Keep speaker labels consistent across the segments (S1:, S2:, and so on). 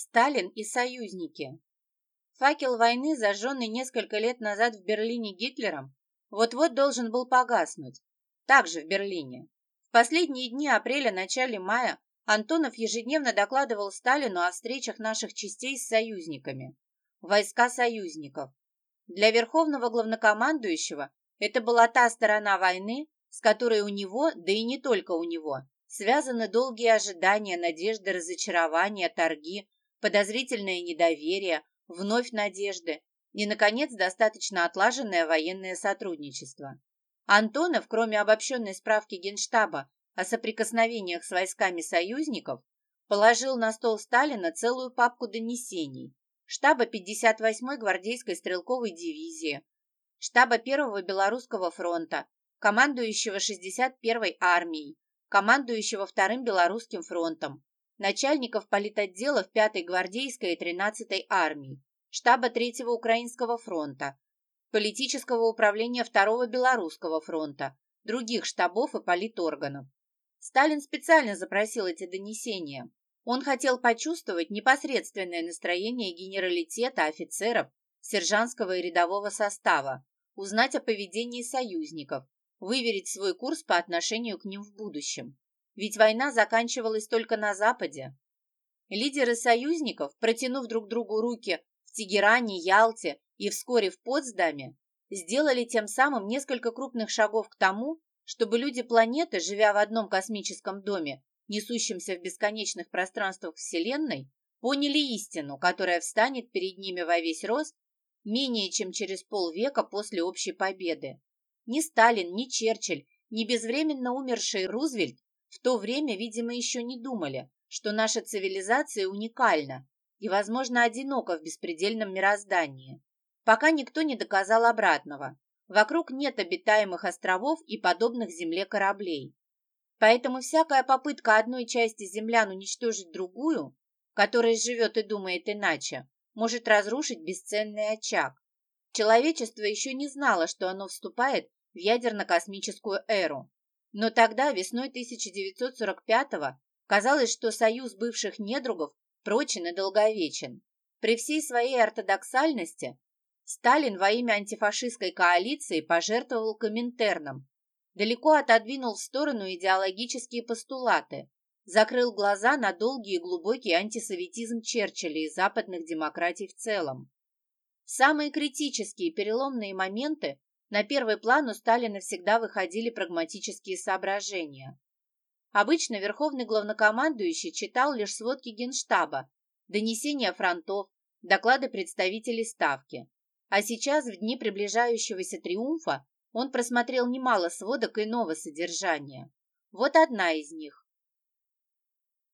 S1: Сталин и союзники. Факел войны, зажженный несколько лет назад в Берлине Гитлером, вот-вот должен был погаснуть. Также в Берлине. В последние дни апреля-начале мая Антонов ежедневно докладывал Сталину о встречах наших частей с союзниками. Войска союзников. Для верховного главнокомандующего это была та сторона войны, с которой у него, да и не только у него, связаны долгие ожидания, надежды, разочарования, торги, подозрительное недоверие, вновь надежды и, наконец, достаточно отлаженное военное сотрудничество. Антонов, кроме обобщенной справки Генштаба о соприкосновениях с войсками союзников, положил на стол Сталина целую папку донесений штаба 58-й гвардейской стрелковой дивизии, штаба 1-го Белорусского фронта, командующего 61-й армией, командующего 2-м Белорусским фронтом, начальников политотделов 5-й гвардейской и 13-й армии, штаба 3-го Украинского фронта, политического управления 2-го Белорусского фронта, других штабов и политорганов. Сталин специально запросил эти донесения. Он хотел почувствовать непосредственное настроение генералитета, офицеров, сержантского и рядового состава, узнать о поведении союзников, выверить свой курс по отношению к ним в будущем. Ведь война заканчивалась только на Западе. Лидеры союзников, протянув друг другу руки в Тегеране, Ялте и вскоре в Потсдаме, сделали тем самым несколько крупных шагов к тому, чтобы люди планеты, живя в одном космическом доме, несущемся в бесконечных пространствах Вселенной, поняли истину, которая встанет перед ними во весь рост менее чем через полвека после общей победы. Ни Сталин, ни Черчилль, ни безвременно умерший Рузвельт в то время, видимо, еще не думали, что наша цивилизация уникальна и, возможно, одинока в беспредельном мироздании. Пока никто не доказал обратного. Вокруг нет обитаемых островов и подобных Земле кораблей. Поэтому всякая попытка одной части землян уничтожить другую, которая живет и думает иначе, может разрушить бесценный очаг. Человечество еще не знало, что оно вступает в ядерно-космическую эру. Но тогда, весной 1945-го, казалось, что союз бывших недругов прочен и долговечен. При всей своей ортодоксальности Сталин во имя антифашистской коалиции пожертвовал Коминтерном, далеко отодвинул в сторону идеологические постулаты, закрыл глаза на долгий и глубокий антисоветизм Черчилля и западных демократий в целом. В самые критические переломные моменты на первый план у Сталина всегда выходили прагматические соображения. Обычно верховный главнокомандующий читал лишь сводки Генштаба, донесения фронтов, доклады представителей Ставки. А сейчас, в дни приближающегося триумфа, он просмотрел немало сводок иного содержания. Вот одна из них.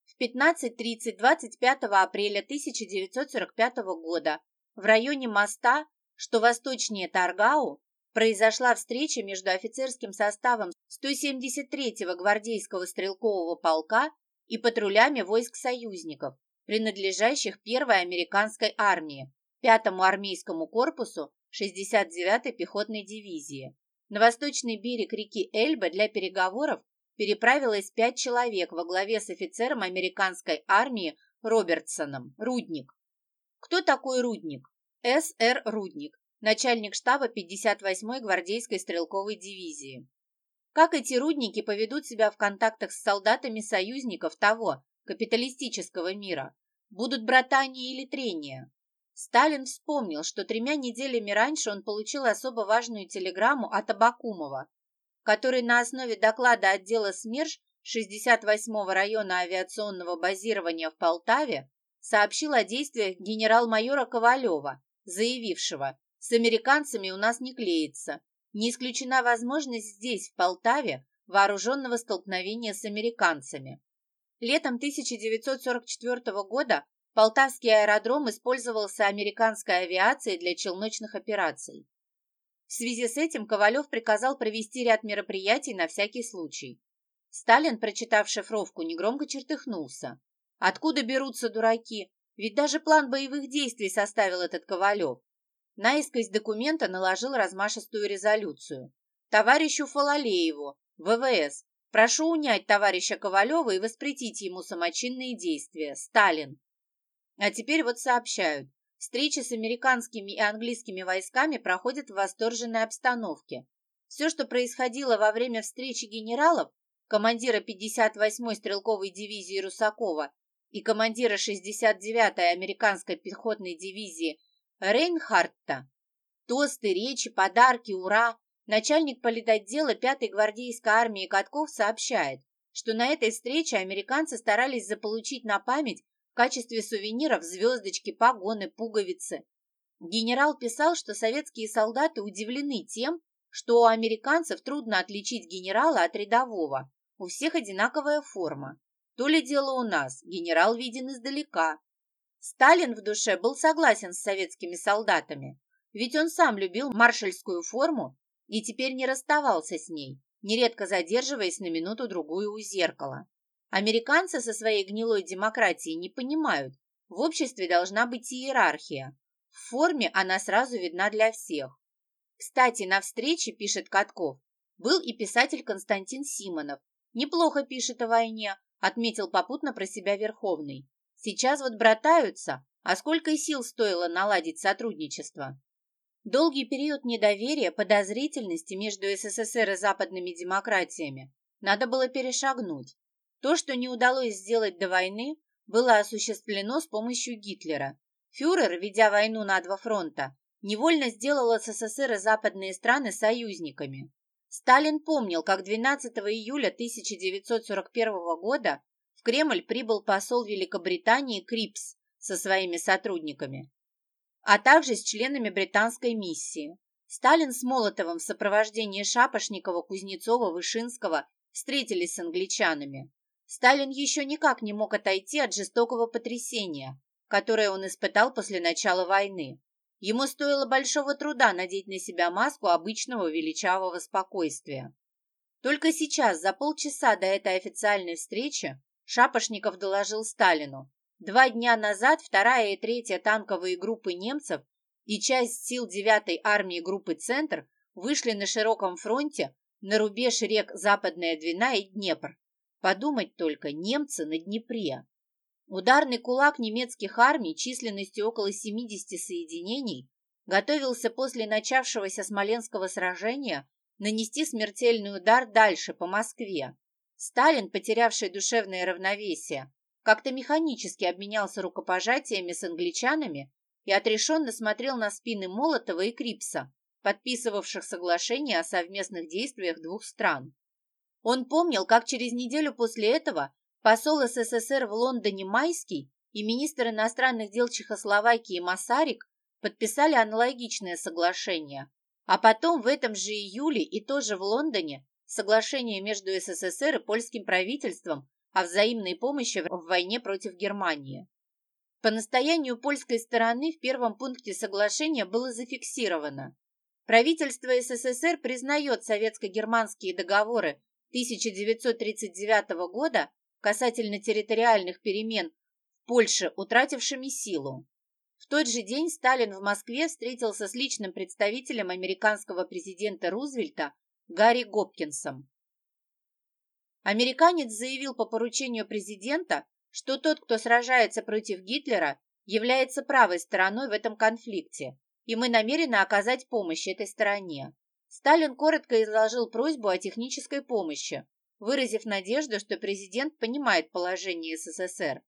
S1: В 15.30 25 апреля 1945 года в районе моста, что восточнее Таргау, произошла встреча между офицерским составом 173-го гвардейского стрелкового полка и патрулями войск союзников, принадлежащих первой американской армии, 5-му армейскому корпусу 69-й пехотной дивизии. На восточный берег реки Эльба для переговоров переправилось пять человек во главе с офицером американской армии Робертсоном, Рудник. Кто такой Рудник? С.Р. Рудник, начальник штаба 58-й гвардейской стрелковой дивизии. Как эти рудники поведут себя в контактах с солдатами союзников того, капиталистического мира? Будут братания или трения? Сталин вспомнил, что тремя неделями раньше он получил особо важную телеграмму от Абакумова, который на основе доклада отдела СМЕРШ 68-го района авиационного базирования в Полтаве сообщил о действиях генерал-майора Ковалева, заявившего с американцами у нас не клеится. Не исключена возможность здесь, в Полтаве, вооруженного столкновения с американцами. Летом 1944 года Полтавский аэродром использовался американской авиацией для челночных операций. В связи с этим Ковалев приказал провести ряд мероприятий на всякий случай. Сталин, прочитав шифровку, негромко чертыхнулся. Откуда берутся дураки? Ведь даже план боевых действий составил этот Ковалев. Наискось документа наложил размашистую резолюцию. Товарищу Фалалееву, ВВС, прошу унять товарища Ковалева и воспретить ему самочинные действия. Сталин. А теперь вот сообщают, встречи с американскими и английскими войсками проходят в восторженной обстановке. Все, что происходило во время встречи генералов, командира 58-й стрелковой дивизии Русакова и командира 69-й американской пехотной дивизии Рейнхартта, тосты, речи, подарки, ура, начальник политотдела 5-й гвардейской армии Катков сообщает, что на этой встрече американцы старались заполучить на память в качестве сувениров звездочки, погоны, пуговицы. Генерал писал, что советские солдаты удивлены тем, что у американцев трудно отличить генерала от рядового. У всех одинаковая форма. То ли дело у нас, генерал виден издалека. Сталин в душе был согласен с советскими солдатами, ведь он сам любил маршальскую форму и теперь не расставался с ней, нередко задерживаясь на минуту-другую у зеркала. Американцы со своей гнилой демократией не понимают, в обществе должна быть иерархия. В форме она сразу видна для всех. Кстати, на встрече, пишет Катков, был и писатель Константин Симонов. Неплохо пишет о войне, отметил попутно про себя Верховный. Сейчас вот братаются, а сколько сил стоило наладить сотрудничество? Долгий период недоверия, подозрительности между СССР и западными демократиями надо было перешагнуть. То, что не удалось сделать до войны, было осуществлено с помощью Гитлера. Фюрер, ведя войну на два фронта, невольно сделал СССР и западные страны союзниками. Сталин помнил, как 12 июля 1941 года Кремль прибыл посол Великобритании Крипс со своими сотрудниками, а также с членами британской миссии. Сталин с Молотовым в сопровождении Шапошникова, Кузнецова, Вышинского встретились с англичанами. Сталин еще никак не мог отойти от жестокого потрясения, которое он испытал после начала войны. Ему стоило большого труда надеть на себя маску обычного величавого спокойствия. Только сейчас, за полчаса до этой официальной встречи, Шапошников доложил Сталину. Два дня назад вторая и третья танковые группы немцев и часть сил 9-й армии группы «Центр» вышли на широком фронте на рубеж рек Западная Двина и Днепр. Подумать только, немцы на Днепре. Ударный кулак немецких армий численностью около 70 соединений готовился после начавшегося Смоленского сражения нанести смертельный удар дальше, по Москве. Сталин, потерявший душевное равновесие, как-то механически обменялся рукопожатиями с англичанами и отрешенно смотрел на спины Молотова и Крипса, подписывавших соглашение о совместных действиях двух стран. Он помнил, как через неделю после этого посол СССР в Лондоне Майский и министр иностранных дел Чехословакии Масарик подписали аналогичное соглашение, а потом в этом же июле и тоже в Лондоне соглашение между СССР и польским правительством о взаимной помощи в войне против Германии. По настоянию польской стороны в первом пункте соглашения было зафиксировано. Правительство СССР признает советско-германские договоры 1939 года касательно территориальных перемен в Польше, утратившими силу. В тот же день Сталин в Москве встретился с личным представителем американского президента Рузвельта Гарри Гопкинсом. Американец заявил по поручению президента, что тот, кто сражается против Гитлера, является правой стороной в этом конфликте, и мы намерены оказать помощь этой стороне. Сталин коротко изложил просьбу о технической помощи, выразив надежду, что президент понимает положение СССР.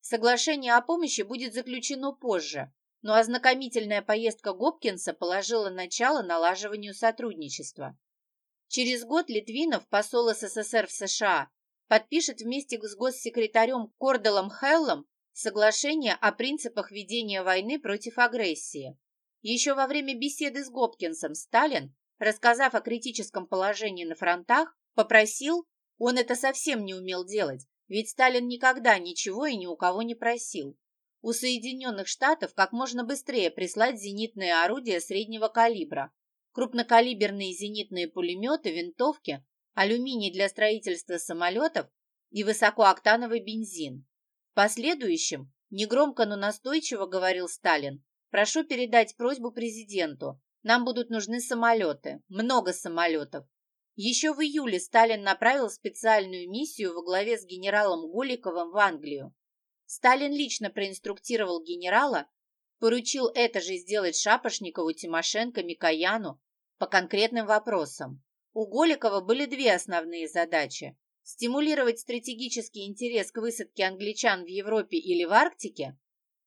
S1: Соглашение о помощи будет заключено позже, но ознакомительная поездка Гопкинса положила начало налаживанию сотрудничества. Через год Литвинов, посол СССР в США, подпишет вместе с госсекретарем Корделом Хеллом соглашение о принципах ведения войны против агрессии. Еще во время беседы с Гопкинсом Сталин рассказав о критическом положении на фронтах, попросил, он это совсем не умел делать, ведь Сталин никогда ничего и ни у кого не просил, у Соединенных Штатов как можно быстрее прислать зенитные орудия среднего калибра, крупнокалиберные зенитные пулеметы, винтовки, алюминий для строительства самолетов и высокооктановый бензин. В последующем, негромко, но настойчиво говорил Сталин, прошу передать просьбу президенту, нам будут нужны самолеты, много самолетов. Еще в июле Сталин направил специальную миссию во главе с генералом Голиковым в Англию. Сталин лично проинструктировал генерала, поручил это же сделать Шапошникову, Тимошенко, Микояну по конкретным вопросам. У Голикова были две основные задачи – стимулировать стратегический интерес к высадке англичан в Европе или в Арктике,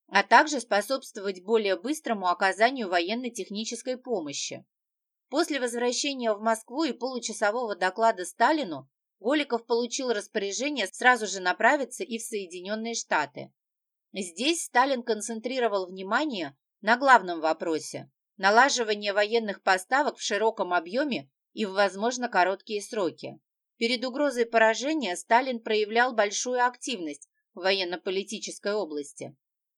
S1: а также способствовать более быстрому оказанию военно-технической помощи. После возвращения в Москву и получасового доклада Сталину Голиков получил распоряжение сразу же направиться и в Соединенные Штаты. Здесь Сталин концентрировал внимание на главном вопросе – налаживание военных поставок в широком объеме и в, возможно, короткие сроки. Перед угрозой поражения Сталин проявлял большую активность в военно-политической области.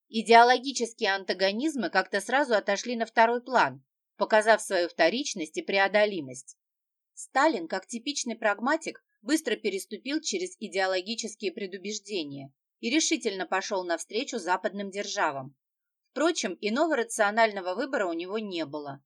S1: Идеологические антагонизмы как-то сразу отошли на второй план, показав свою вторичность и преодолимость. Сталин, как типичный прагматик, быстро переступил через идеологические предубеждения и решительно пошел навстречу западным державам. Впрочем, иного рационального выбора у него не было.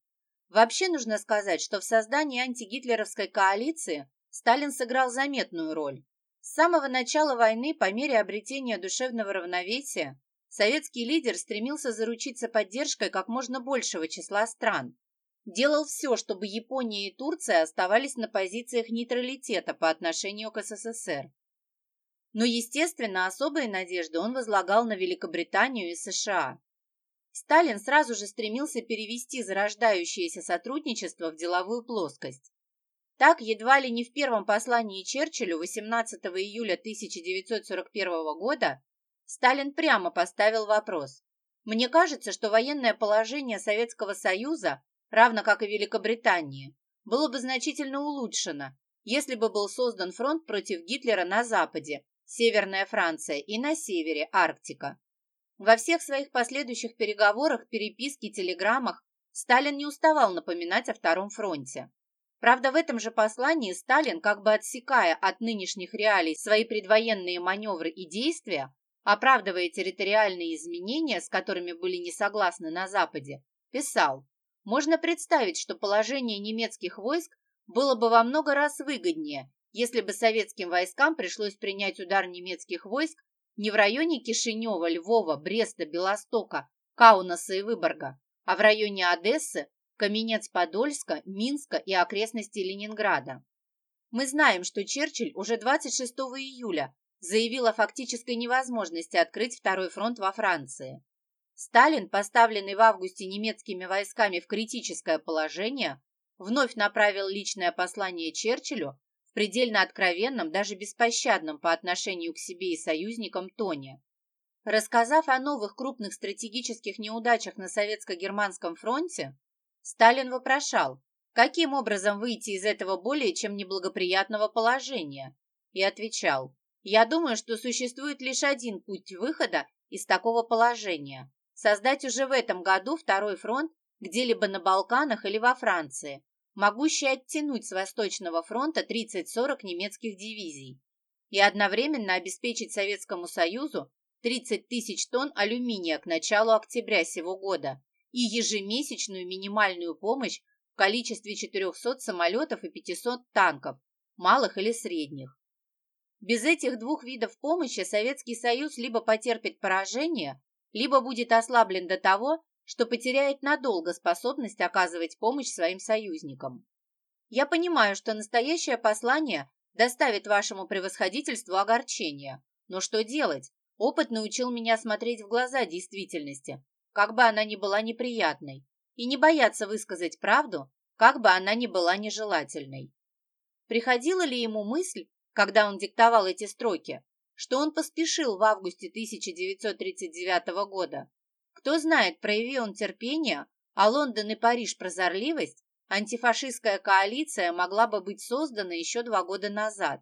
S1: Вообще нужно сказать, что в создании антигитлеровской коалиции Сталин сыграл заметную роль. С самого начала войны, по мере обретения душевного равновесия, советский лидер стремился заручиться поддержкой как можно большего числа стран, делал все, чтобы Япония и Турция оставались на позициях нейтралитета по отношению к СССР. Но, естественно, особые надежды он возлагал на Великобританию и США. Сталин сразу же стремился перевести зарождающееся сотрудничество в деловую плоскость. Так, едва ли не в первом послании Черчиллю 18 июля 1941 года Сталин прямо поставил вопрос. «Мне кажется, что военное положение Советского Союза равно как и Великобритании, было бы значительно улучшено, если бы был создан фронт против Гитлера на западе, Северная Франция, и на севере, Арктика. Во всех своих последующих переговорах, переписке, телеграммах Сталин не уставал напоминать о Втором фронте. Правда, в этом же послании Сталин, как бы отсекая от нынешних реалий свои предвоенные маневры и действия, оправдывая территориальные изменения, с которыми были не согласны на Западе, писал можно представить, что положение немецких войск было бы во много раз выгоднее, если бы советским войскам пришлось принять удар немецких войск не в районе Кишинева, Львова, Бреста, Белостока, Каунаса и Выборга, а в районе Одессы, Каменец-Подольска, Минска и окрестностей Ленинграда. Мы знаем, что Черчилль уже 26 июля заявил о фактической невозможности открыть второй фронт во Франции. Сталин, поставленный в августе немецкими войсками в критическое положение, вновь направил личное послание Черчиллю в предельно откровенном, даже беспощадном по отношению к себе и союзникам тоне. Рассказав о новых крупных стратегических неудачах на советско-германском фронте, Сталин вопрошал, каким образом выйти из этого более чем неблагоприятного положения, и отвечал, «Я думаю, что существует лишь один путь выхода из такого положения создать уже в этом году второй фронт где-либо на Балканах или во Франции, могущий оттянуть с Восточного фронта 30-40 немецких дивизий и одновременно обеспечить Советскому Союзу 30 тысяч тонн алюминия к началу октября сего года и ежемесячную минимальную помощь в количестве 400 самолетов и 500 танков, малых или средних. Без этих двух видов помощи Советский Союз либо потерпит поражение, либо будет ослаблен до того, что потеряет надолго способность оказывать помощь своим союзникам. Я понимаю, что настоящее послание доставит вашему превосходительству огорчение. Но что делать? Опыт научил меня смотреть в глаза действительности, как бы она ни была неприятной, и не бояться высказать правду, как бы она ни была нежелательной. Приходила ли ему мысль, когда он диктовал эти строки, что он поспешил в августе 1939 года. Кто знает, прояви он терпение, а Лондон и Париж прозорливость, антифашистская коалиция могла бы быть создана еще два года назад.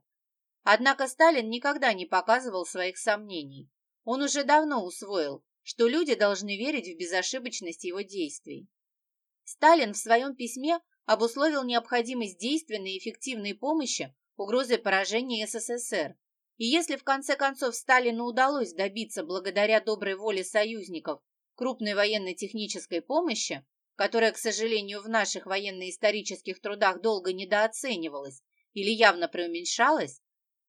S1: Однако Сталин никогда не показывал своих сомнений. Он уже давно усвоил, что люди должны верить в безошибочность его действий. Сталин в своем письме обусловил необходимость действенной и эффективной помощи угрозой поражения СССР и если в конце концов Сталину удалось добиться благодаря доброй воле союзников крупной военно-технической помощи, которая, к сожалению, в наших военно-исторических трудах долго недооценивалась или явно преуменьшалась,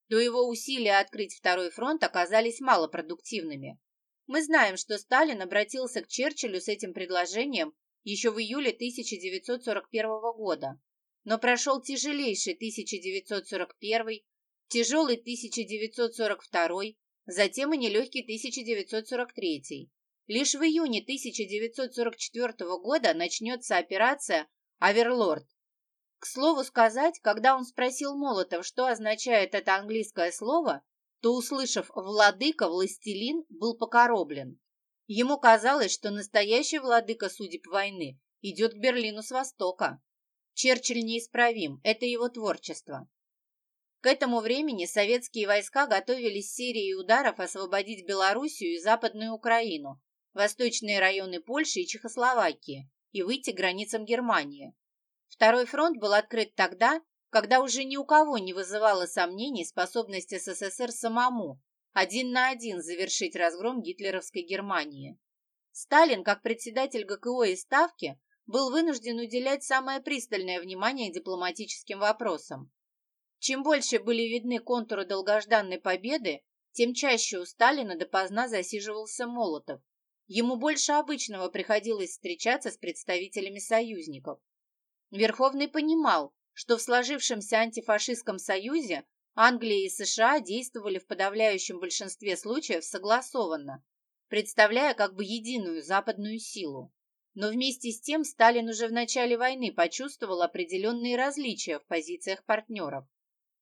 S1: то его усилия открыть второй фронт оказались малопродуктивными. Мы знаем, что Сталин обратился к Черчиллю с этим предложением еще в июле 1941 года, но прошел тяжелейший 1941, тяжелый 1942, затем и нелегкий 1943. Лишь в июне 1944 года начнется операция «Аверлорд». К слову сказать, когда он спросил Молотов, что означает это английское слово, то, услышав «владыка», «властелин», был покороблен. Ему казалось, что настоящий владыка судеб войны идет к Берлину с востока. Черчилль неисправим, это его творчество. К этому времени советские войска готовились серией ударов освободить Белоруссию и Западную Украину, восточные районы Польши и Чехословакии и выйти к границам Германии. Второй фронт был открыт тогда, когда уже ни у кого не вызывало сомнений способность СССР самому один на один завершить разгром гитлеровской Германии. Сталин, как председатель ГКО и Ставки, был вынужден уделять самое пристальное внимание дипломатическим вопросам. Чем больше были видны контуры долгожданной победы, тем чаще у Сталина допоздна засиживался Молотов. Ему больше обычного приходилось встречаться с представителями союзников. Верховный понимал, что в сложившемся антифашистском союзе Англия и США действовали в подавляющем большинстве случаев согласованно, представляя как бы единую западную силу. Но вместе с тем Сталин уже в начале войны почувствовал определенные различия в позициях партнеров.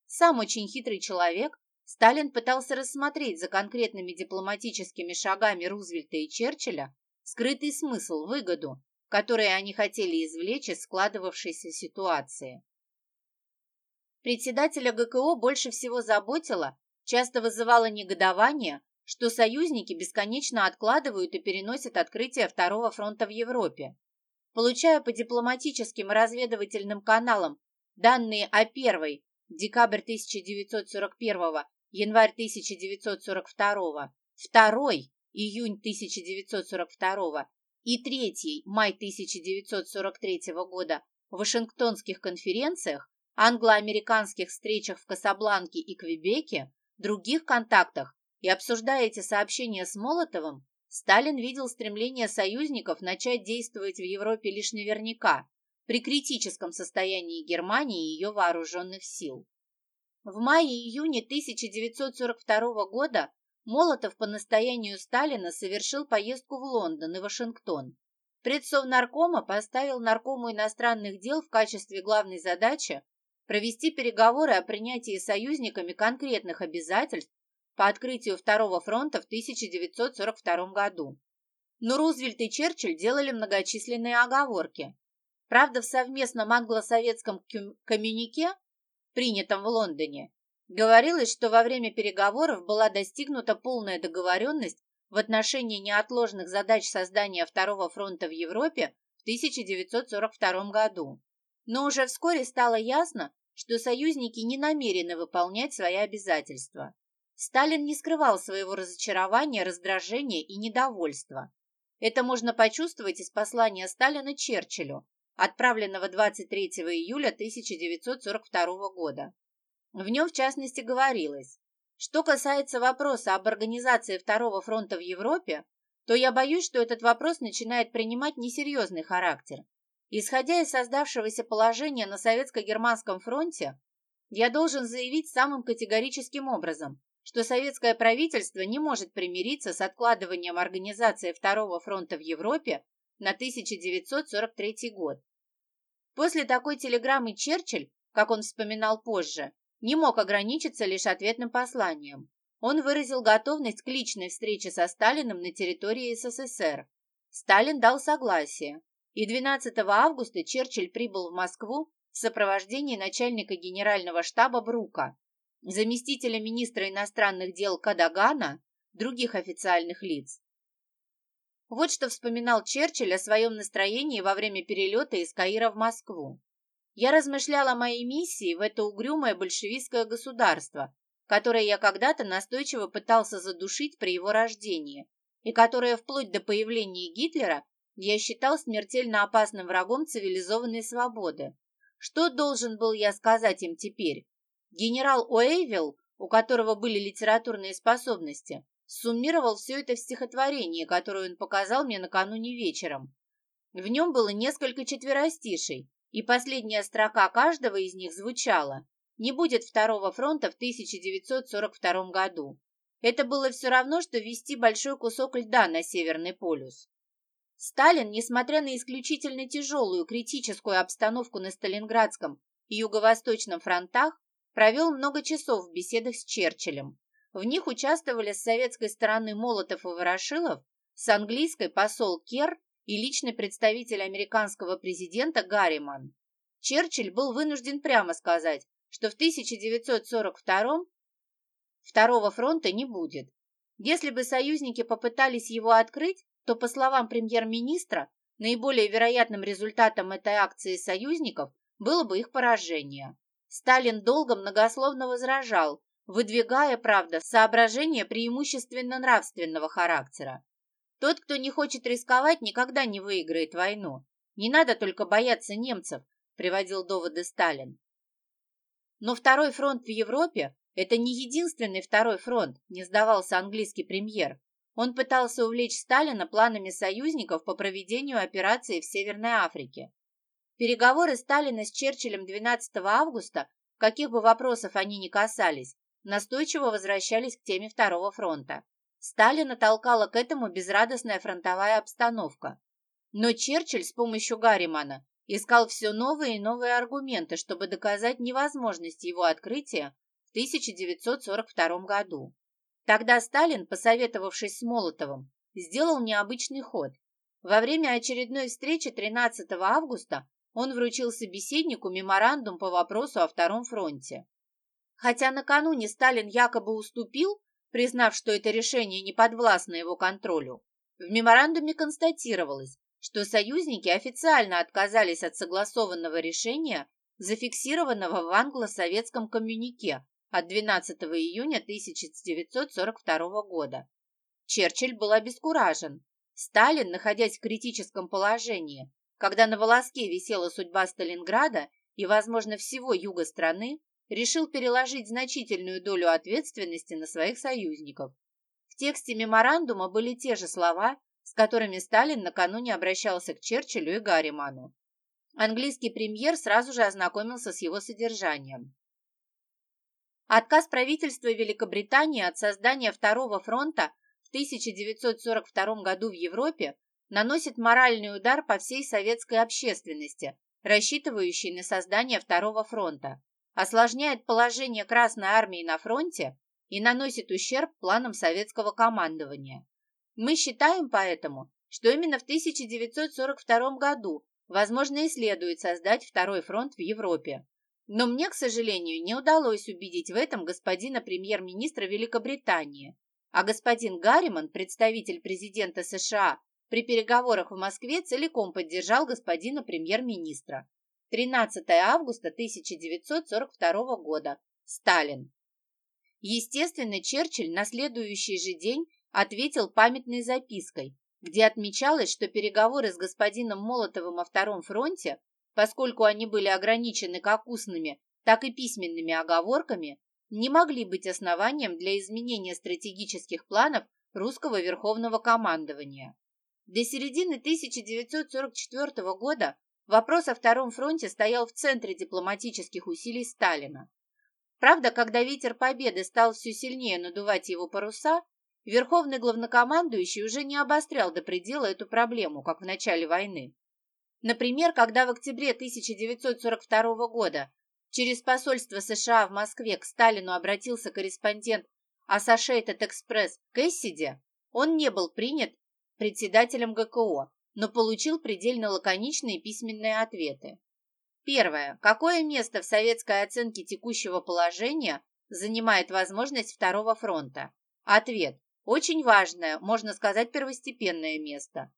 S1: Сам очень хитрый человек, Сталин пытался рассмотреть за конкретными дипломатическими шагами Рузвельта и Черчилля скрытый смысл, выгоду, которые они хотели извлечь из складывавшейся ситуации. Председателя ГКО больше всего заботило, часто вызывало негодование, что союзники бесконечно откладывают и переносят открытие Второго фронта в Европе. Получая по дипломатическим и разведывательным каналам данные о первой декабрь 1941 январь 1942 второй июнь 1942 и третий май 1943 года в Вашингтонских конференциях, англо-американских встречах в Касабланке и Квебеке, других контактах и обсуждая эти сообщения с Молотовым, Сталин видел стремление союзников начать действовать в Европе лишь наверняка, при критическом состоянии Германии и ее вооруженных сил. В мае-июне 1942 года Молотов по настоянию Сталина совершил поездку в Лондон и Вашингтон. Предсовнаркома поставил Наркому иностранных дел в качестве главной задачи провести переговоры о принятии союзниками конкретных обязательств по открытию Второго фронта в 1942 году. Но Рузвельт и Черчилль делали многочисленные оговорки. Правда, в совместном англо-советском коммюнике, принятом в Лондоне, Говорилось, что во время переговоров была достигнута полная договоренность в отношении неотложных задач создания Второго фронта в Европе в 1942 году. Но уже вскоре стало ясно, что союзники не намерены выполнять свои обязательства. Сталин не скрывал своего разочарования, раздражения и недовольства. Это можно почувствовать из послания Сталина Черчиллю, отправленного 23 июля 1942 года. В нем, в частности, говорилось, что касается вопроса об организации Второго фронта в Европе, то я боюсь, что этот вопрос начинает принимать несерьезный характер. Исходя из создавшегося положения на Советско-Германском фронте, я должен заявить самым категорическим образом, что советское правительство не может примириться с откладыванием организации Второго фронта в Европе на 1943 год. После такой телеграммы Черчилль, как он вспоминал позже, не мог ограничиться лишь ответным посланием. Он выразил готовность к личной встрече со Сталиным на территории СССР. Сталин дал согласие, и 12 августа Черчилль прибыл в Москву в сопровождении начальника генерального штаба Брука, заместителя министра иностранных дел Кадагана, других официальных лиц. Вот что вспоминал Черчилль о своем настроении во время перелета из Каира в Москву. Я размышляла о моей миссии в это угрюмое большевистское государство, которое я когда-то настойчиво пытался задушить при его рождении, и которое вплоть до появления Гитлера я считал смертельно опасным врагом цивилизованной свободы. Что должен был я сказать им теперь? Генерал Уэйвилл у которого были литературные способности, суммировал все это в стихотворении, которое он показал мне накануне вечером. В нем было несколько четверостишей, и последняя строка каждого из них звучала «Не будет второго фронта в 1942 году». Это было все равно, что ввести большой кусок льда на Северный полюс. Сталин, несмотря на исключительно тяжелую критическую обстановку на Сталинградском и Юго-Восточном фронтах, провел много часов в беседах с Черчиллем. В них участвовали с советской стороны Молотов и Ворошилов, с английской посол Кер и личный представитель американского президента Гарриман. Черчилль был вынужден прямо сказать, что в 1942 Второго фронта не будет. Если бы союзники попытались его открыть, то, по словам премьер-министра, наиболее вероятным результатом этой акции союзников было бы их поражение. Сталин долго многословно возражал, выдвигая, правда, соображения преимущественно нравственного характера. Тот, кто не хочет рисковать, никогда не выиграет войну. Не надо только бояться немцев, приводил доводы Сталин. Но второй фронт в Европе это не единственный второй фронт, не сдавался английский премьер. Он пытался увлечь Сталина планами союзников по проведению операции в Северной Африке. Переговоры Сталина с Черчиллем 12 августа, каких бы вопросов они ни касались, настойчиво возвращались к теме Второго фронта. Сталина толкала к этому безрадостная фронтовая обстановка. Но Черчилль с помощью Гарримана искал все новые и новые аргументы, чтобы доказать невозможность его открытия 1942 году. Тогда Сталин, посоветовавшись с Молотовым, сделал необычный ход. Во время очередной встречи 13 августа он вручил собеседнику меморандум по вопросу о Втором фронте. Хотя накануне Сталин якобы уступил, признав, что это решение не подвластно его контролю, в меморандуме констатировалось, что союзники официально отказались от согласованного решения, зафиксированного в англо-советском коммюнике от 12 июня 1942 года. Черчилль был обескуражен. Сталин, находясь в критическом положении, когда на волоске висела судьба Сталинграда и, возможно, всего юга страны, решил переложить значительную долю ответственности на своих союзников. В тексте меморандума были те же слова, с которыми Сталин накануне обращался к Черчиллю и Гарриману. Английский премьер сразу же ознакомился с его содержанием. Отказ правительства Великобритании от создания Второго фронта в 1942 году в Европе наносит моральный удар по всей советской общественности, рассчитывающей на создание Второго фронта, осложняет положение Красной армии на фронте и наносит ущерб планам советского командования. Мы считаем поэтому, что именно в 1942 году возможно и следует создать Второй фронт в Европе. Но мне, к сожалению, не удалось убедить в этом господина премьер-министра Великобритании, а господин Гарриман, представитель президента США, при переговорах в Москве целиком поддержал господина премьер-министра. 13 августа 1942 года. Сталин. Естественно, Черчилль на следующий же день ответил памятной запиской, где отмечалось, что переговоры с господином Молотовым о Втором фронте поскольку они были ограничены как устными, так и письменными оговорками, не могли быть основанием для изменения стратегических планов русского верховного командования. До середины 1944 года вопрос о Втором фронте стоял в центре дипломатических усилий Сталина. Правда, когда ветер победы стал все сильнее надувать его паруса, верховный главнокомандующий уже не обострял до предела эту проблему, как в начале войны. Например, когда в октябре 1942 года через посольство США в Москве к Сталину обратился корреспондент Associated Express Кэссиди, он не был принят председателем ГКО, но получил предельно лаконичные письменные ответы. Первое. Какое место в советской оценке текущего положения занимает возможность Второго фронта? Ответ. Очень важное, можно сказать, первостепенное место.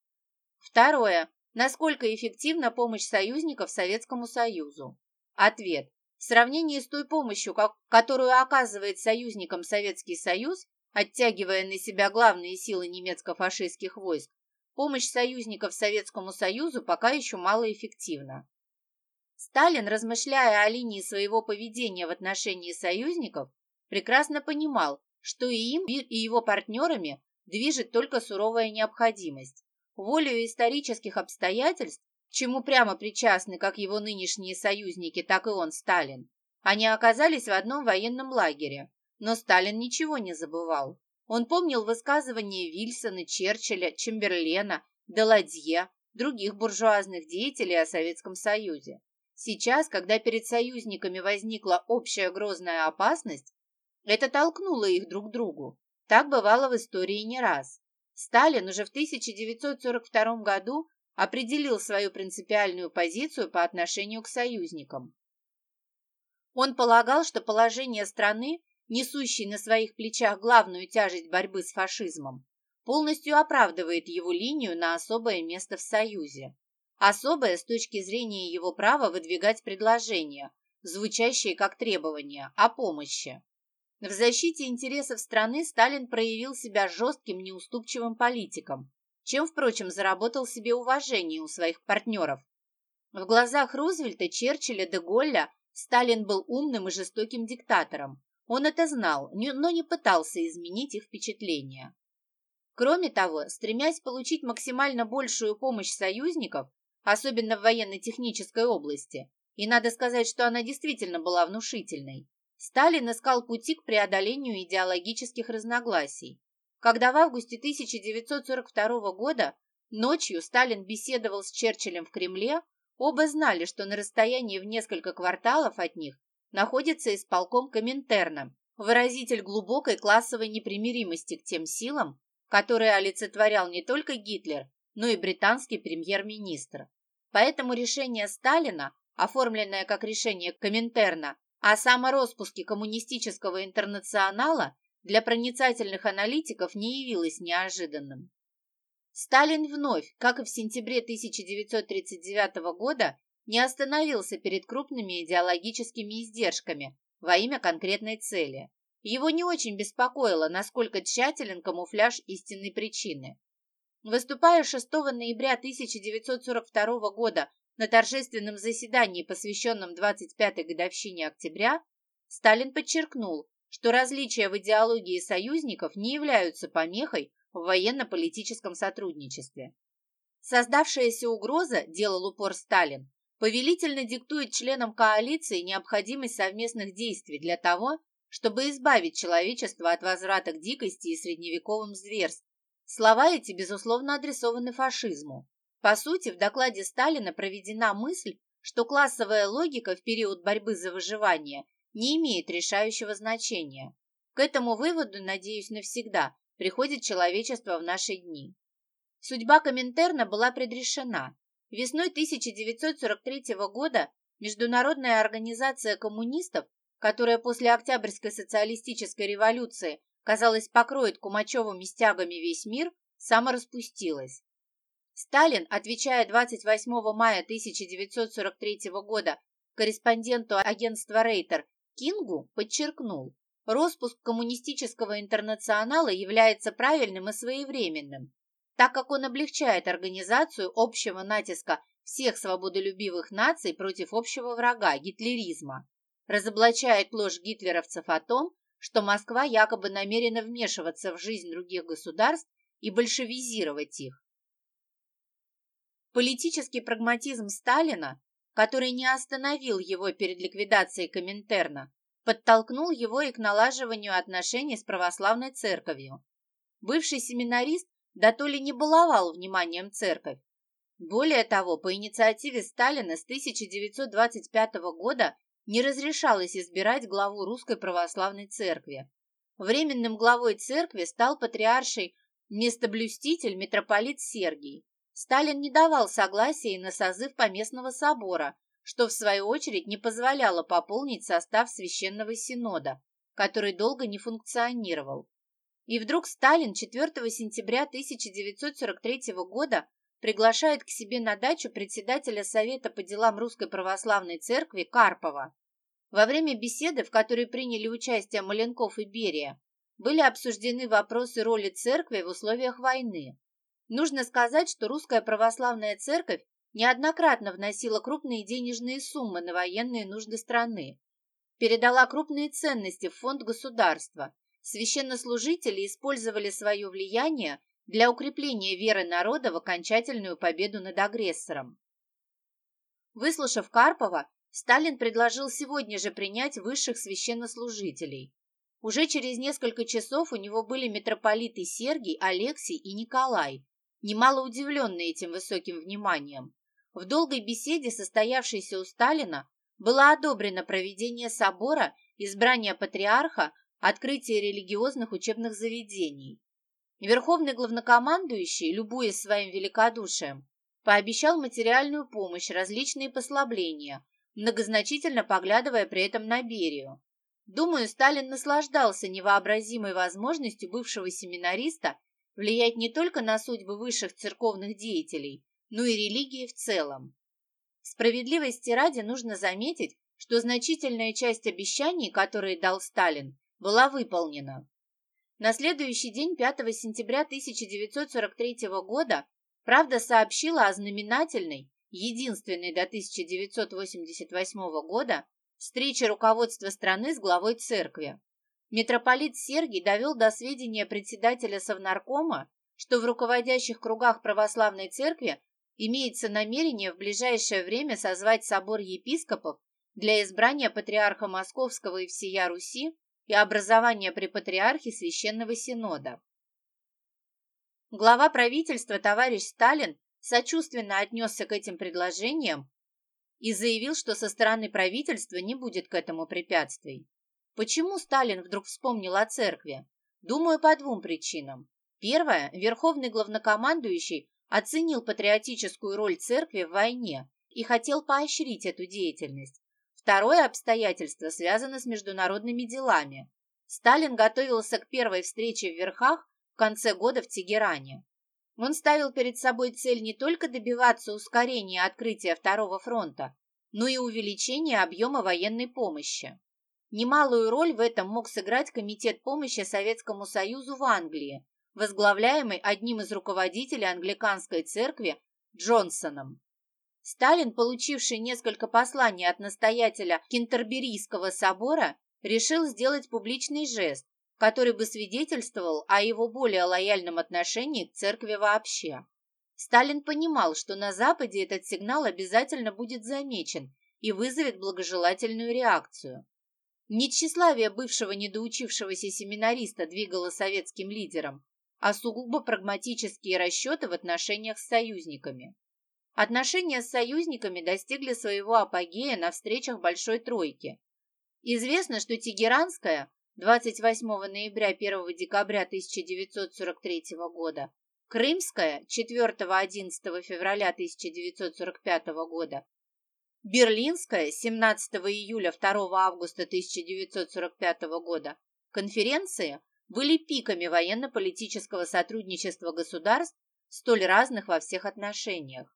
S1: Второе. Насколько эффективна помощь союзников Советскому Союзу? Ответ. В сравнении с той помощью, которую оказывает союзникам Советский Союз, оттягивая на себя главные силы немецко-фашистских войск, помощь союзников Советскому Союзу пока еще малоэффективна. Сталин, размышляя о линии своего поведения в отношении союзников, прекрасно понимал, что и им, и его партнерами движет только суровая необходимость. Волею исторических обстоятельств, чему прямо причастны как его нынешние союзники, так и он, Сталин, они оказались в одном военном лагере. Но Сталин ничего не забывал. Он помнил высказывания Вильсона, Черчилля, Чемберлена, Деладье, других буржуазных деятелей о Советском Союзе. Сейчас, когда перед союзниками возникла общая грозная опасность, это толкнуло их друг к другу. Так бывало в истории не раз. Сталин уже в 1942 году определил свою принципиальную позицию по отношению к союзникам. Он полагал, что положение страны, несущей на своих плечах главную тяжесть борьбы с фашизмом, полностью оправдывает его линию на особое место в Союзе. Особое с точки зрения его права выдвигать предложения, звучащие как требования, о помощи. В защите интересов страны Сталин проявил себя жестким, неуступчивым политиком, чем, впрочем, заработал себе уважение у своих партнеров. В глазах Рузвельта, Черчилля, де Голля Сталин был умным и жестоким диктатором. Он это знал, но не пытался изменить их впечатление. Кроме того, стремясь получить максимально большую помощь союзников, особенно в военно-технической области, и надо сказать, что она действительно была внушительной, Сталин искал пути к преодолению идеологических разногласий. Когда в августе 1942 года ночью Сталин беседовал с Черчиллем в Кремле, оба знали, что на расстоянии в несколько кварталов от них находится исполком Коминтерна, выразитель глубокой классовой непримиримости к тем силам, которые олицетворял не только Гитлер, но и британский премьер-министр. Поэтому решение Сталина, оформленное как решение Коминтерна о самороспуске коммунистического интернационала для проницательных аналитиков не явилось неожиданным. Сталин вновь, как и в сентябре 1939 года, не остановился перед крупными идеологическими издержками во имя конкретной цели. Его не очень беспокоило, насколько тщателен камуфляж истинной причины. Выступая 6 ноября 1942 года на торжественном заседании, посвященном 25-й годовщине октября, Сталин подчеркнул, что различия в идеологии союзников не являются помехой в военно-политическом сотрудничестве. Создавшаяся угроза, делал упор Сталин, повелительно диктует членам коалиции необходимость совместных действий для того, чтобы избавить человечество от возврата к дикости и средневековым зверств. Слова эти, безусловно, адресованы фашизму. По сути, в докладе Сталина проведена мысль, что классовая логика в период борьбы за выживание не имеет решающего значения. К этому выводу, надеюсь, навсегда приходит человечество в наши дни. Судьба Коминтерна была предрешена. Весной 1943 года Международная организация коммунистов, которая после Октябрьской социалистической революции, казалось, покроет Кумачевыми стягами весь мир, самораспустилась. Сталин, отвечая 28 мая 1943 года корреспонденту агентства Рейтер Кингу, подчеркнул, Роспуск коммунистического интернационала является правильным и своевременным, так как он облегчает организацию общего натиска всех свободолюбивых наций против общего врага – гитлеризма, разоблачает ложь гитлеровцев о том, что Москва якобы намерена вмешиваться в жизнь других государств и большевизировать их. Политический прагматизм Сталина, который не остановил его перед ликвидацией Коминтерна, подтолкнул его и к налаживанию отношений с православной церковью. Бывший семинарист да то ли не баловал вниманием церковь. Более того, по инициативе Сталина с 1925 года не разрешалось избирать главу Русской Православной Церкви. Временным главой церкви стал патриарший местоблюститель митрополит Сергий. Сталин не давал согласия на созыв Поместного собора, что в свою очередь не позволяло пополнить состав Священного Синода, который долго не функционировал. И вдруг Сталин 4 сентября 1943 года приглашает к себе на дачу председателя Совета по делам Русской Православной Церкви Карпова. Во время беседы, в которой приняли участие Маленков и Берия, были обсуждены вопросы роли церкви в условиях войны. Нужно сказать, что Русская Православная Церковь неоднократно вносила крупные денежные суммы на военные нужды страны. передала крупные ценности в фонд государства. Священнослужители использовали свое влияние для укрепления веры народа в окончательную победу над агрессором. Выслушав Карпова, Сталин предложил сегодня же принять высших священнослужителей. Уже через несколько часов у него были митрополиты Сергий, Алексий и Николай, немало удивленные этим высоким вниманием. В долгой беседе, состоявшейся у Сталина, было одобрено проведение собора, избрание патриарха, открытие религиозных учебных заведений. Верховный главнокомандующий, любуясь своим великодушием, пообещал материальную помощь, различные послабления, многозначительно поглядывая при этом на Берию. Думаю, Сталин наслаждался невообразимой возможностью бывшего семинариста влиять не только на судьбы высших церковных деятелей, но и религии в целом. Справедливости ради нужно заметить, что значительная часть обещаний, которые дал Сталин, была выполнена. На следующий день, 5 сентября 1943 года, Правда сообщила о знаменательной, единственной до 1988 года, встрече руководства страны с главой церкви. Митрополит Сергий довел до сведения председателя Совнаркома, что в руководящих кругах православной церкви имеется намерение в ближайшее время созвать собор епископов для избрания патриарха Московского и всея Руси и образования при патриархе Священного Синода. Глава правительства товарищ Сталин сочувственно отнесся к этим предложениям и заявил, что со стороны правительства не будет к этому препятствий. Почему Сталин вдруг вспомнил о церкви? Думаю, по двум причинам. Первое. Верховный главнокомандующий оценил патриотическую роль церкви в войне и хотел поощрить эту деятельность. Второе обстоятельство связано с международными делами. Сталин готовился к первой встрече в Верхах конце года в Тегеране. Он ставил перед собой цель не только добиваться ускорения открытия Второго фронта, но и увеличения объема военной помощи. Немалую роль в этом мог сыграть Комитет помощи Советскому Союзу в Англии, возглавляемый одним из руководителей англиканской церкви Джонсоном. Сталин, получивший несколько посланий от настоятеля Кентерберийского собора, решил сделать публичный жест, который бы свидетельствовал о его более лояльном отношении к церкви вообще. Сталин понимал, что на Западе этот сигнал обязательно будет замечен и вызовет благожелательную реакцию. Не тщеславие бывшего недоучившегося семинариста двигало советским лидером, а сугубо прагматические расчеты в отношениях с союзниками. Отношения с союзниками достигли своего апогея на встречах Большой Тройки. Известно, что Тегеранская, 28 ноября 1 декабря 1943 года, Крымская 4-11 февраля 1945 года, Берлинская 17 июля 2 августа 1945 года конференции были пиками военно-политического сотрудничества государств, столь разных во всех отношениях.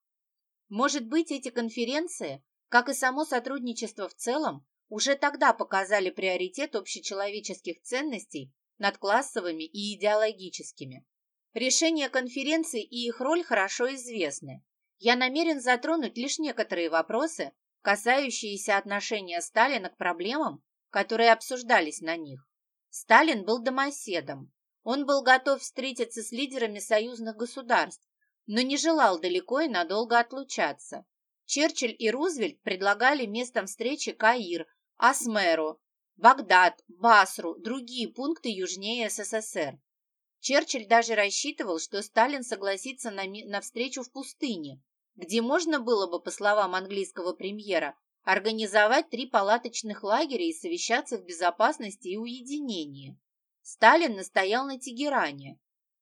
S1: Может быть, эти конференции, как и само сотрудничество в целом, уже тогда показали приоритет общечеловеческих ценностей над классовыми и идеологическими. Решения конференции и их роль хорошо известны. Я намерен затронуть лишь некоторые вопросы, касающиеся отношения Сталина к проблемам, которые обсуждались на них. Сталин был домоседом. Он был готов встретиться с лидерами союзных государств, но не желал далеко и надолго отлучаться. Черчилль и Рузвельт предлагали местом встречи Каир, Асмеру, Багдад, Басру, другие пункты южнее СССР. Черчилль даже рассчитывал, что Сталин согласится на, на встречу в пустыне, где можно было бы, по словам английского премьера, организовать три палаточных лагеря и совещаться в безопасности и уединении. Сталин настоял на Тегеране,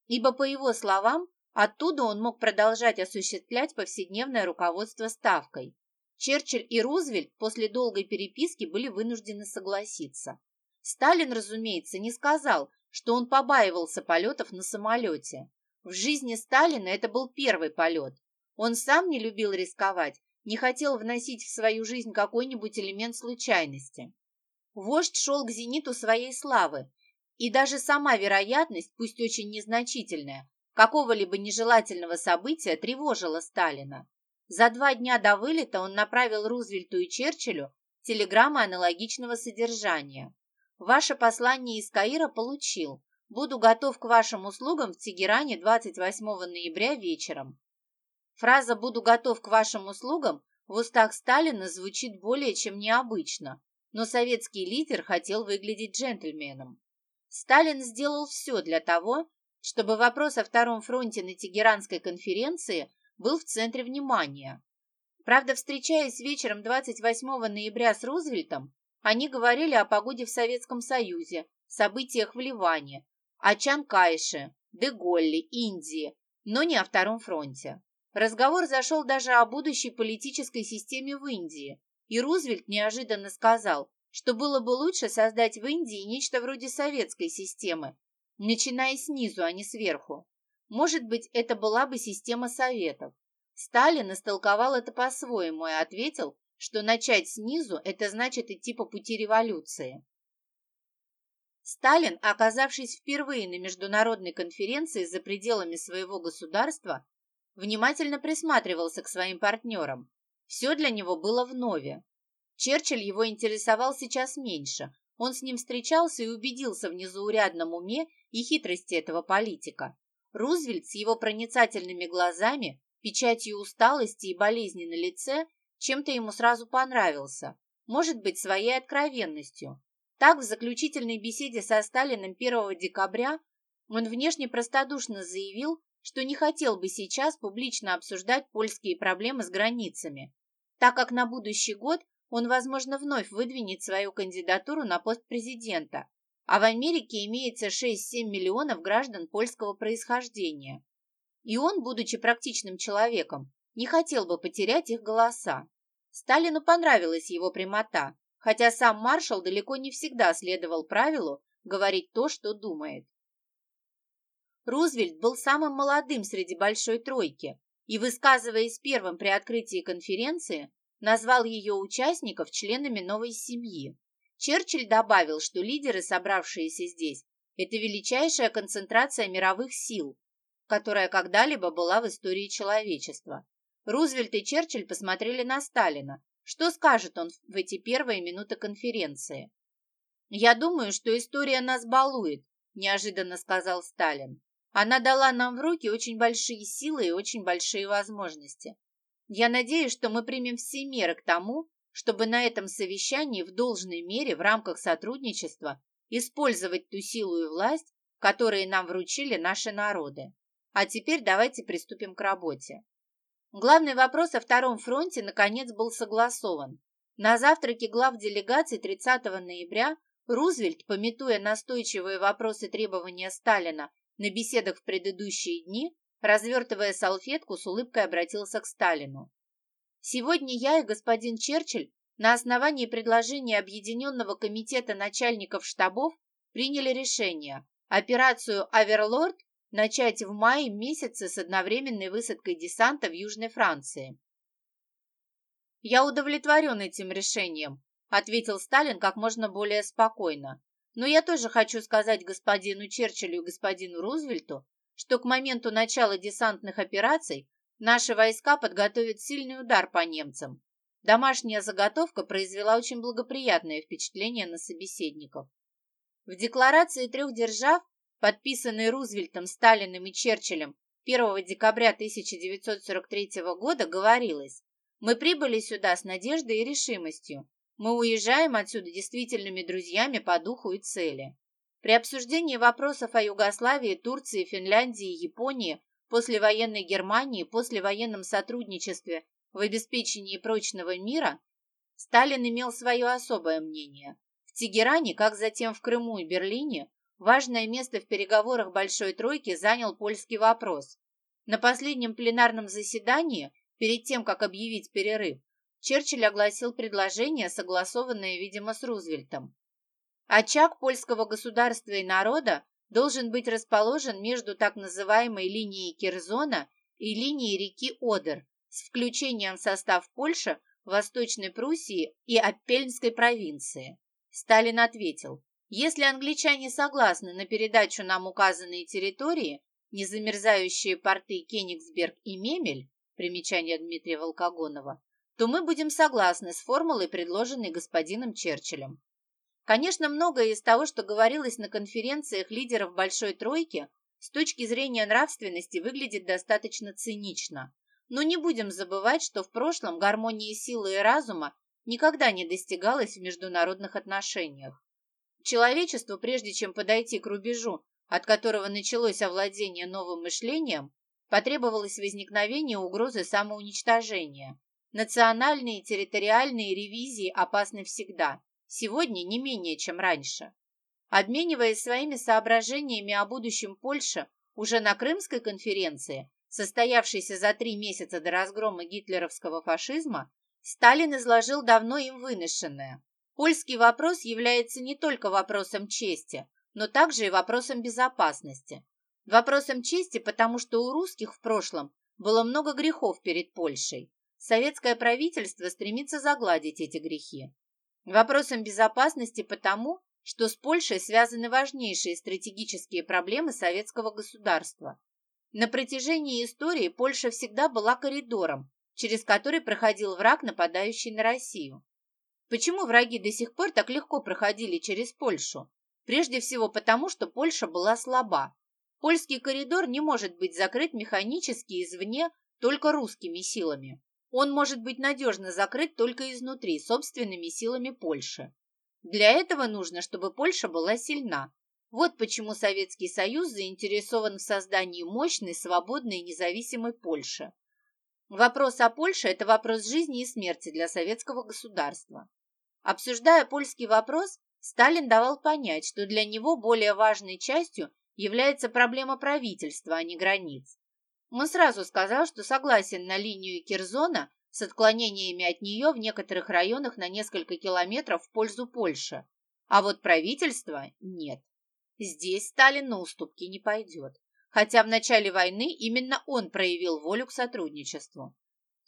S1: ибо, по его словам, оттуда он мог продолжать осуществлять повседневное руководство Ставкой. Черчилль и Рузвельт после долгой переписки были вынуждены согласиться. Сталин, разумеется, не сказал, что он побаивался полетов на самолете. В жизни Сталина это был первый полет. Он сам не любил рисковать, не хотел вносить в свою жизнь какой-нибудь элемент случайности. Вождь шел к зениту своей славы, и даже сама вероятность, пусть очень незначительная, какого-либо нежелательного события тревожила Сталина. За два дня до вылета он направил Рузвельту и Черчиллю телеграмма аналогичного содержания. Ваше послание из Каира получил. Буду готов к вашим услугам в Тегеране 28 ноября вечером. Фраза «буду готов к вашим услугам» в устах Сталина звучит более чем необычно, но советский лидер хотел выглядеть джентльменом. Сталин сделал все для того, чтобы вопрос о Втором фронте на Тегеранской конференции был в центре внимания. Правда, встречаясь вечером 28 ноября с Рузвельтом, они говорили о погоде в Советском Союзе, событиях в Ливане, о Чанкайше, Деголле, Индии, но не о Втором фронте. Разговор зашел даже о будущей политической системе в Индии, и Рузвельт неожиданно сказал, что было бы лучше создать в Индии нечто вроде советской системы, начиная снизу, а не сверху. Может быть, это была бы система советов. Сталин истолковал это по-своему и ответил, что начать снизу – это значит идти по пути революции. Сталин, оказавшись впервые на международной конференции за пределами своего государства, внимательно присматривался к своим партнерам. Все для него было вновь. Черчилль его интересовал сейчас меньше. Он с ним встречался и убедился в незаурядном уме и хитрости этого политика. Рузвельт с его проницательными глазами, печатью усталости и болезни на лице, чем-то ему сразу понравился. Может быть, своей откровенностью. Так, в заключительной беседе со Сталиным 1 декабря он внешне простодушно заявил, что не хотел бы сейчас публично обсуждать польские проблемы с границами, так как на будущий год он, возможно, вновь выдвинет свою кандидатуру на пост президента, а в Америке имеется 6-7 миллионов граждан польского происхождения. И он, будучи практичным человеком, не хотел бы потерять их голоса. Сталину понравилась его прямота, хотя сам маршал далеко не всегда следовал правилу говорить то, что думает. Рузвельт был самым молодым среди Большой Тройки и, высказываясь первым при открытии конференции, назвал ее участников членами новой семьи. Черчилль добавил, что лидеры, собравшиеся здесь, это величайшая концентрация мировых сил, которая когда-либо была в истории человечества. Рузвельт и Черчилль посмотрели на Сталина. Что скажет он в эти первые минуты конференции? «Я думаю, что история нас балует», – неожиданно сказал Сталин. Она дала нам в руки очень большие силы и очень большие возможности. Я надеюсь, что мы примем все меры к тому, чтобы на этом совещании в должной мере в рамках сотрудничества использовать ту силу и власть, которые нам вручили наши народы. А теперь давайте приступим к работе. Главный вопрос о Втором фронте наконец был согласован. На завтраке глав делегаций 30 ноября Рузвельт, пометуя настойчивые вопросы требования Сталина на беседах в предыдущие дни, развертывая салфетку, с улыбкой обратился к Сталину. «Сегодня я и господин Черчилль на основании предложения Объединенного комитета начальников штабов приняли решение операцию «Аверлорд» начать в мае месяце с одновременной высадкой десанта в Южной Франции. «Я удовлетворен этим решением», ответил Сталин как можно более спокойно. Но я тоже хочу сказать господину Черчиллю и господину Рузвельту, что к моменту начала десантных операций наши войска подготовят сильный удар по немцам. Домашняя заготовка произвела очень благоприятное впечатление на собеседников. В декларации трех держав, подписанной Рузвельтом, Сталиным и Черчиллем 1 декабря 1943 года, говорилось «Мы прибыли сюда с надеждой и решимостью, мы уезжаем отсюда действительными друзьями по духу и цели. При обсуждении вопросов о Югославии, Турции, Финляндии Японии, послевоенной Германии, послевоенном сотрудничестве в обеспечении прочного мира, Сталин имел свое особое мнение. В Тегеране, как затем в Крыму и Берлине, важное место в переговорах Большой Тройки занял польский вопрос. На последнем пленарном заседании, перед тем, как объявить перерыв, Черчилль огласил предложение, согласованное, видимо, с Рузвельтом. Очаг польского государства и народа должен быть расположен между так называемой линией Кирзона и линией реки Одер с включением в состав Польши, Восточной Пруссии и Аппельнской провинции. Сталин ответил, если англичане согласны на передачу нам указанной территории, незамерзающие порты Кенигсберг и Мемель, примечание Дмитрия Волкогонова, то мы будем согласны с формулой, предложенной господином Черчиллем. Конечно, многое из того, что говорилось на конференциях лидеров Большой Тройки, с точки зрения нравственности выглядит достаточно цинично. Но не будем забывать, что в прошлом гармонии силы и разума никогда не достигалось в международных отношениях. Человечеству, прежде чем подойти к рубежу, от которого началось овладение новым мышлением, потребовалось возникновение угрозы самоуничтожения. Национальные и территориальные ревизии опасны всегда, сегодня не менее, чем раньше. Обмениваясь своими соображениями о будущем Польши уже на Крымской конференции, состоявшейся за три месяца до разгрома гитлеровского фашизма, Сталин изложил давно им выношенное. Польский вопрос является не только вопросом чести, но также и вопросом безопасности. Вопросом чести, потому что у русских в прошлом было много грехов перед Польшей. Советское правительство стремится загладить эти грехи. Вопросом безопасности потому, что с Польшей связаны важнейшие стратегические проблемы советского государства. На протяжении истории Польша всегда была коридором, через который проходил враг, нападающий на Россию. Почему враги до сих пор так легко проходили через Польшу? Прежде всего потому, что Польша была слаба. Польский коридор не может быть закрыт механически извне только русскими силами. Он может быть надежно закрыт только изнутри, собственными силами Польши. Для этого нужно, чтобы Польша была сильна. Вот почему Советский Союз заинтересован в создании мощной, свободной и независимой Польши. Вопрос о Польше – это вопрос жизни и смерти для советского государства. Обсуждая польский вопрос, Сталин давал понять, что для него более важной частью является проблема правительства, а не границ. Он сразу сказал, что согласен на линию Кирзона с отклонениями от нее в некоторых районах на несколько километров в пользу Польши, а вот правительства нет. Здесь Сталин на уступки не пойдет, хотя в начале войны именно он проявил волю к сотрудничеству.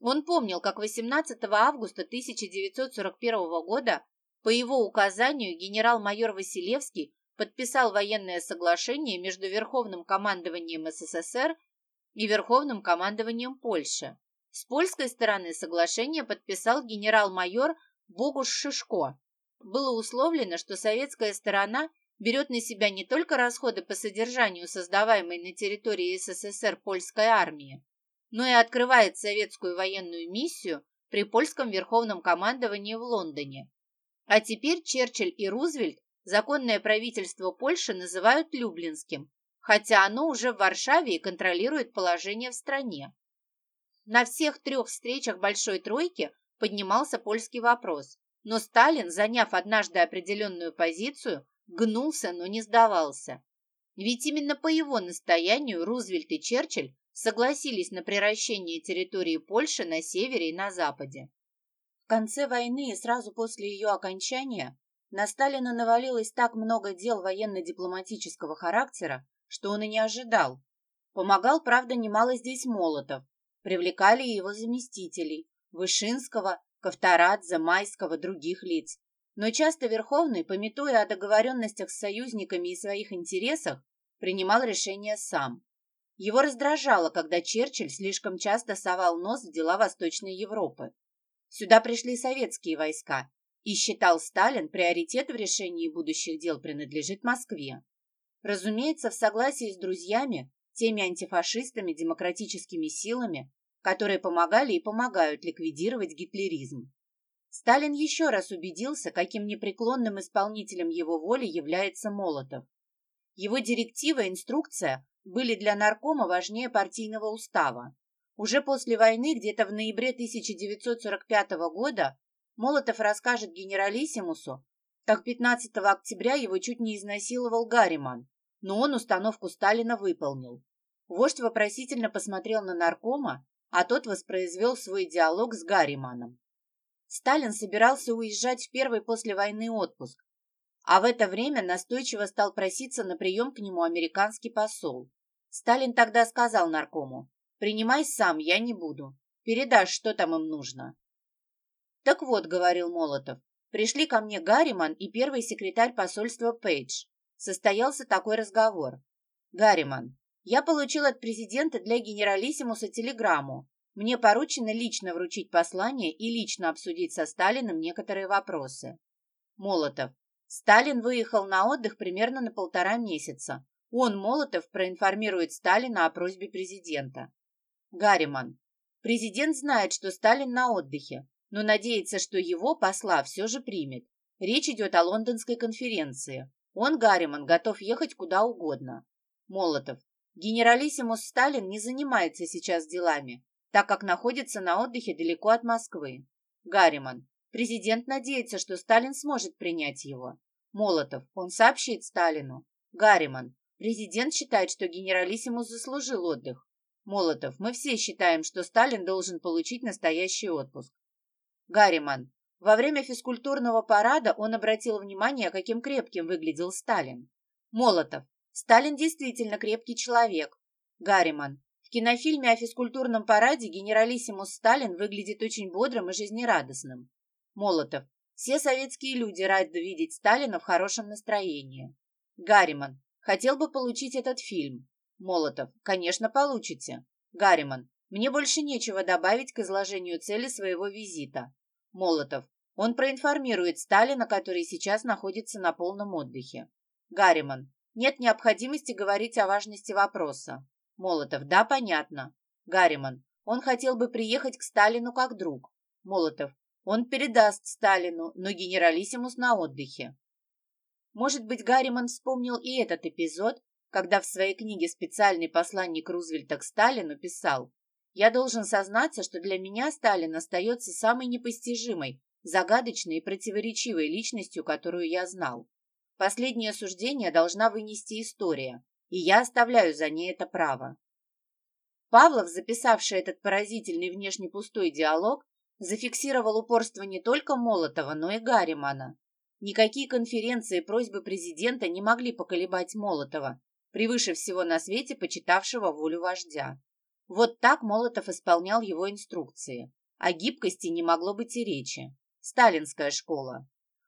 S1: Он помнил, как 18 августа 1941 года по его указанию генерал-майор Василевский подписал военное соглашение между Верховным командованием СССР и Верховным командованием Польши. С польской стороны соглашение подписал генерал-майор Богуш Шишко. Было условлено, что советская сторона берет на себя не только расходы по содержанию создаваемой на территории СССР польской армии, но и открывает советскую военную миссию при польском верховном командовании в Лондоне. А теперь Черчилль и Рузвельт законное правительство Польши называют Люблинским, хотя оно уже в Варшаве и контролирует положение в стране. На всех трех встречах Большой Тройки поднимался польский вопрос, но Сталин, заняв однажды определенную позицию, гнулся, но не сдавался. Ведь именно по его настоянию Рузвельт и Черчилль согласились на приращение территории Польши на севере и на западе. В конце войны и сразу после ее окончания на Сталина навалилось так много дел военно-дипломатического характера, что он и не ожидал. Помогал, правда, немало здесь Молотов. Привлекали его заместителей – Вышинского, Ковторадзе, Майского, других лиц. Но часто Верховный, пометуя о договоренностях с союзниками и своих интересах, принимал решения сам. Его раздражало, когда Черчилль слишком часто совал нос в дела Восточной Европы. Сюда пришли советские войска, и считал Сталин, приоритет в решении будущих дел принадлежит Москве. Разумеется, в согласии с друзьями, теми антифашистами, демократическими силами, которые помогали и помогают ликвидировать гитлеризм. Сталин еще раз убедился, каким непреклонным исполнителем его воли является Молотов. Его директива, инструкция были для наркома важнее партийного устава. Уже после войны, где-то в ноябре 1945 года, Молотов расскажет генералиссимусу, как 15 октября его чуть не изнасиловал Гарриман, но он установку Сталина выполнил. Вождь вопросительно посмотрел на наркома, а тот воспроизвел свой диалог с Гарриманом. Сталин собирался уезжать в первый после войны отпуск, а в это время настойчиво стал проситься на прием к нему американский посол. Сталин тогда сказал наркому, «Принимай сам, я не буду. Передашь, что там им нужно». «Так вот», — говорил Молотов, «пришли ко мне Гарриман и первый секретарь посольства Пейдж. Состоялся такой разговор. Гарриман, я получил от президента для генералиссимуса телеграмму. Мне поручено лично вручить послание и лично обсудить со Сталиным некоторые вопросы. Молотов. Сталин выехал на отдых примерно на полтора месяца. Он, Молотов, проинформирует Сталина о просьбе президента. Гарриман. Президент знает, что Сталин на отдыхе, но надеется, что его посла все же примет. Речь идет о лондонской конференции. Он, Гарриман, готов ехать куда угодно. Молотов. Генералиссимус Сталин не занимается сейчас делами, так как находится на отдыхе далеко от Москвы. Гарриман. Президент надеется, что Сталин сможет принять его. Молотов. Он сообщит Сталину. Гарриман. Президент считает, что генералиссимус заслужил отдых. Молотов. Мы все считаем, что Сталин должен получить настоящий отпуск. Гарриман. Во время физкультурного парада он обратил внимание, каким крепким выглядел Сталин. Молотов. Сталин действительно крепкий человек. Гарриман. В кинофильме о физкультурном параде генералиссимус Сталин выглядит очень бодрым и жизнерадостным. Молотов. Все советские люди рады видеть Сталина в хорошем настроении. Гарриман. Хотел бы получить этот фильм. Молотов. Конечно, получите. Гарриман. Мне больше нечего добавить к изложению цели своего визита. Молотов. Он проинформирует Сталина, который сейчас находится на полном отдыхе. Гарриман. Нет необходимости говорить о важности вопроса. Молотов. Да, понятно. Гарриман. Он хотел бы приехать к Сталину как друг. Молотов. Он передаст Сталину, но генералиссимус на отдыхе. Может быть, Гарриман вспомнил и этот эпизод, когда в своей книге «Специальный посланник Рузвельта к Сталину» писал «Я должен сознаться, что для меня Сталин остается самой непостижимой, загадочной и противоречивой личностью, которую я знал. Последнее суждение должна вынести история, и я оставляю за ней это право». Павлов, записавший этот поразительный внешне пустой диалог, зафиксировал упорство не только Молотова, но и Гарримана. Никакие конференции и просьбы президента не могли поколебать Молотова, превыше всего на свете почитавшего волю вождя. Вот так Молотов исполнял его инструкции. О гибкости не могло быть и речи. Сталинская школа.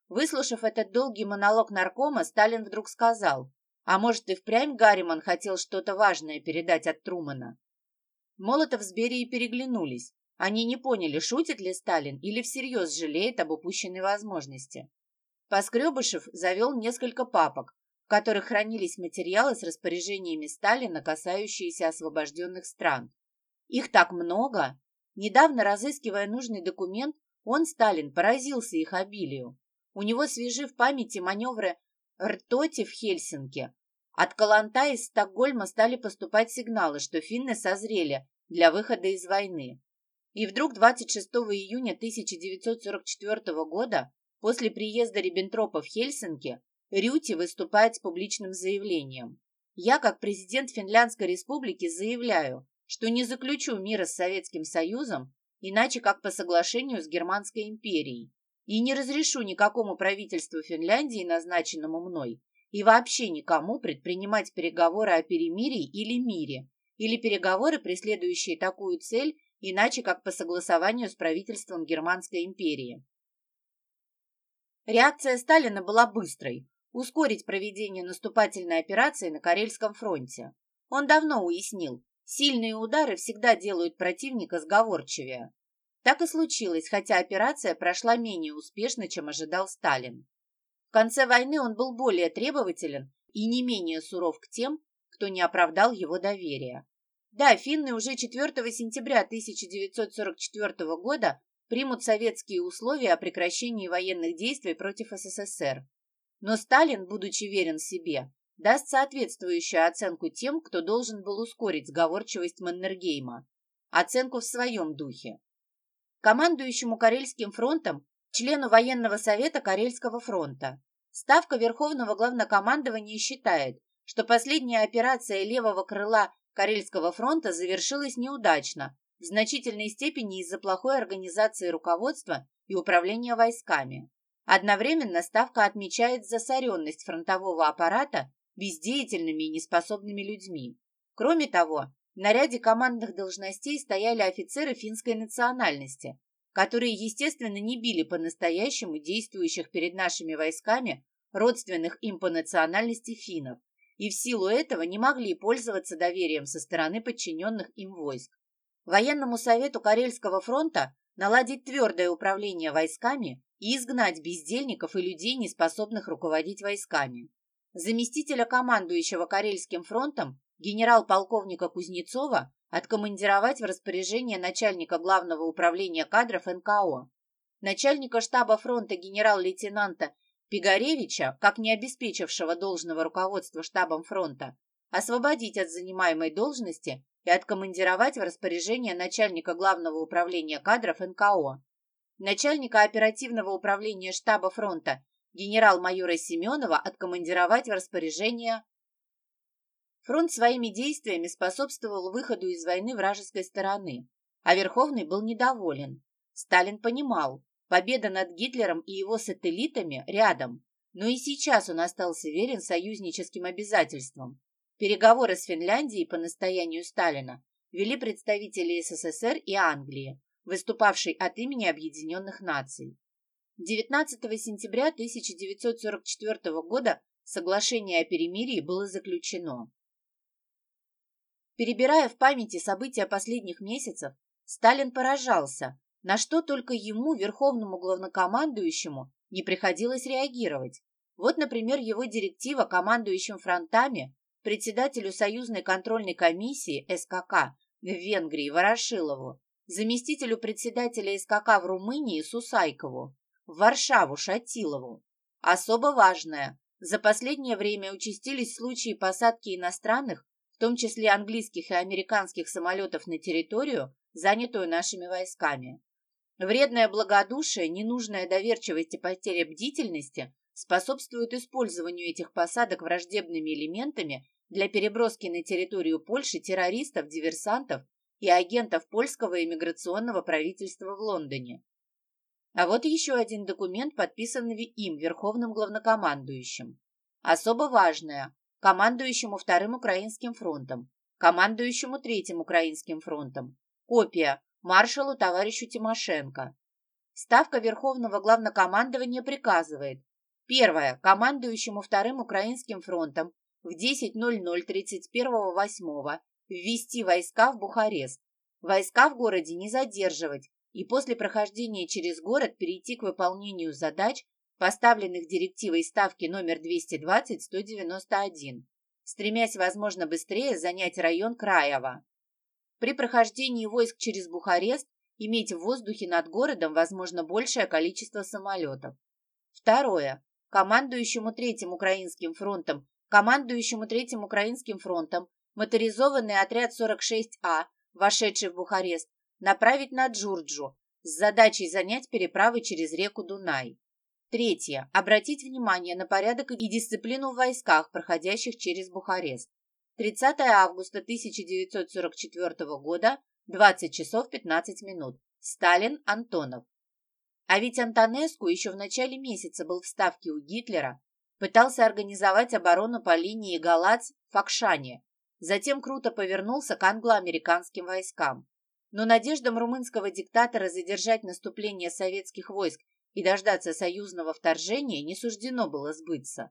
S1: Выслушав этот долгий монолог наркома, Сталин вдруг сказал, а может и впрямь Гарриман хотел что-то важное передать от Трумана. Молотов с Берией переглянулись. Они не поняли, шутит ли Сталин или всерьез жалеет об упущенной возможности. Поскребышев завел несколько папок, в которых хранились материалы с распоряжениями Сталина, касающиеся освобожденных стран. Их так много! Недавно, разыскивая нужный документ, он, Сталин, поразился их обилию. У него свежи в памяти маневры Ртоти в Хельсинки. От Каланта из Стокгольма стали поступать сигналы, что финны созрели для выхода из войны. И вдруг 26 июня 1944 года, после приезда Риббентропа в Хельсинки, Рюти выступает с публичным заявлением. «Я, как президент Финляндской республики, заявляю, что не заключу мира с Советским Союзом, иначе как по соглашению с Германской империей, и не разрешу никакому правительству Финляндии, назначенному мной, и вообще никому предпринимать переговоры о перемирии или мире, или переговоры, преследующие такую цель, иначе как по согласованию с правительством Германской империи. Реакция Сталина была быстрой – ускорить проведение наступательной операции на Карельском фронте. Он давно уяснил, сильные удары всегда делают противника сговорчивее. Так и случилось, хотя операция прошла менее успешно, чем ожидал Сталин. В конце войны он был более требователен и не менее суров к тем, кто не оправдал его доверия. Да, финны уже 4 сентября 1944 года примут советские условия о прекращении военных действий против СССР. Но Сталин, будучи верен себе, даст соответствующую оценку тем, кто должен был ускорить сговорчивость Маннергейма. Оценку в своем духе. Командующему Карельским фронтом, члену военного совета Карельского фронта. Ставка Верховного главнокомандования считает, что последняя операция левого крыла Карельского фронта завершилась неудачно, в значительной степени из-за плохой организации руководства и управления войсками. Одновременно Ставка отмечает засоренность фронтового аппарата бездеятельными и неспособными людьми. Кроме того, на ряде командных должностей стояли офицеры финской национальности, которые, естественно, не били по-настоящему действующих перед нашими войсками родственных им по национальности финнов и в силу этого не могли пользоваться доверием со стороны подчиненных им войск. Военному совету Карельского фронта наладить твердое управление войсками и изгнать бездельников и людей, не способных руководить войсками. Заместителя командующего Карельским фронтом генерал-полковника Кузнецова откомандировать в распоряжение начальника главного управления кадров НКО. Начальника штаба фронта генерал-лейтенанта Пигаревича, как не обеспечившего должного руководства штабом фронта, освободить от занимаемой должности и откомандировать в распоряжение начальника главного управления кадров НКО, начальника оперативного управления штаба фронта генерал-майора Семенова откомандировать в распоряжение Фронт своими действиями способствовал выходу из войны вражеской стороны, а Верховный был недоволен. Сталин понимал, победа над Гитлером и его сателлитами рядом, но и сейчас он остался верен союзническим обязательствам. Переговоры с Финляндией по настоянию Сталина вели представители СССР и Англии, выступавшей от имени Объединенных Наций. 19 сентября 1944 года соглашение о перемирии было заключено. Перебирая в памяти события последних месяцев, Сталин поражался, на что только ему, верховному главнокомандующему, не приходилось реагировать. Вот, например, его директива командующим фронтами, председателю Союзной контрольной комиссии СКК в Венгрии Ворошилову, заместителю председателя СКК в Румынии Сусайкову, в Варшаву Шатилову. Особо важное, за последнее время участились случаи посадки иностранных в том числе английских и американских самолетов на территорию, занятую нашими войсками. Вредное благодушие, ненужная доверчивость и потеря бдительности способствуют использованию этих посадок враждебными элементами для переброски на территорию Польши террористов, диверсантов и агентов польского иммиграционного правительства в Лондоне. А вот еще один документ, подписанный им, Верховным главнокомандующим. Особо важное командующему Вторым Украинским фронтом, командующему Третьим Украинским фронтом. Копия маршалу товарищу Тимошенко. Ставка Верховного Главнокомандования приказывает. Первое. Командующему Вторым Украинским фронтом в 10.00 31.08 ввести войска в Бухарест. Войска в городе не задерживать и после прохождения через город перейти к выполнению задач поставленных директивой ставки номер 220-191, стремясь, возможно, быстрее занять район Краева. При прохождении войск через Бухарест иметь в воздухе над городом, возможно, большее количество самолетов. Второе. Командующему Третьим Украинским фронтом, командующему Третьим Украинским фронтом, моторизованный отряд 46А, вошедший в Бухарест, направить на Джурджу с задачей занять переправы через реку Дунай. Третье. Обратить внимание на порядок и дисциплину в войсках, проходящих через Бухарест. 30 августа 1944 года, 20 часов 15 минут. Сталин, Антонов. А ведь Антонеску еще в начале месяца был в Ставке у Гитлера, пытался организовать оборону по линии Галац-Факшане, затем круто повернулся к англо-американским войскам. Но надеждам румынского диктатора задержать наступление советских войск и дождаться союзного вторжения не суждено было сбыться.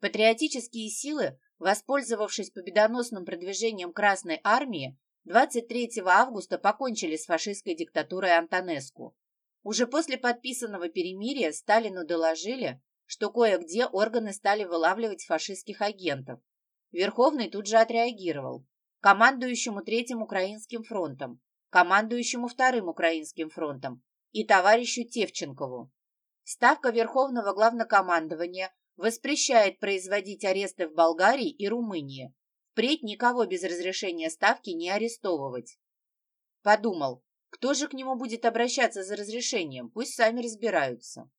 S1: Патриотические силы, воспользовавшись победоносным продвижением Красной Армии, 23 августа покончили с фашистской диктатурой Антонеску. Уже после подписанного перемирия Сталину доложили, что кое-где органы стали вылавливать фашистских агентов. Верховный тут же отреагировал. Командующему Третьим Украинским фронтом, командующему Вторым Украинским фронтом и товарищу Тевченкову. Ставка Верховного Главнокомандования воспрещает производить аресты в Болгарии и Румынии. Впредь никого без разрешения Ставки не арестовывать. Подумал, кто же к нему будет обращаться за разрешением, пусть сами разбираются.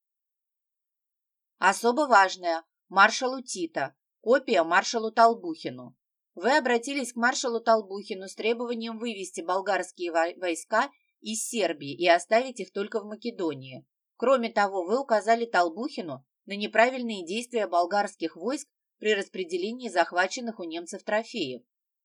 S1: Особо важное – маршалу Тита, копия маршалу Толбухину. Вы обратились к маршалу Толбухину с требованием вывести болгарские войска из Сербии и оставить их только в Македонии. Кроме того, вы указали Толбухину на неправильные действия болгарских войск при распределении захваченных у немцев трофеев.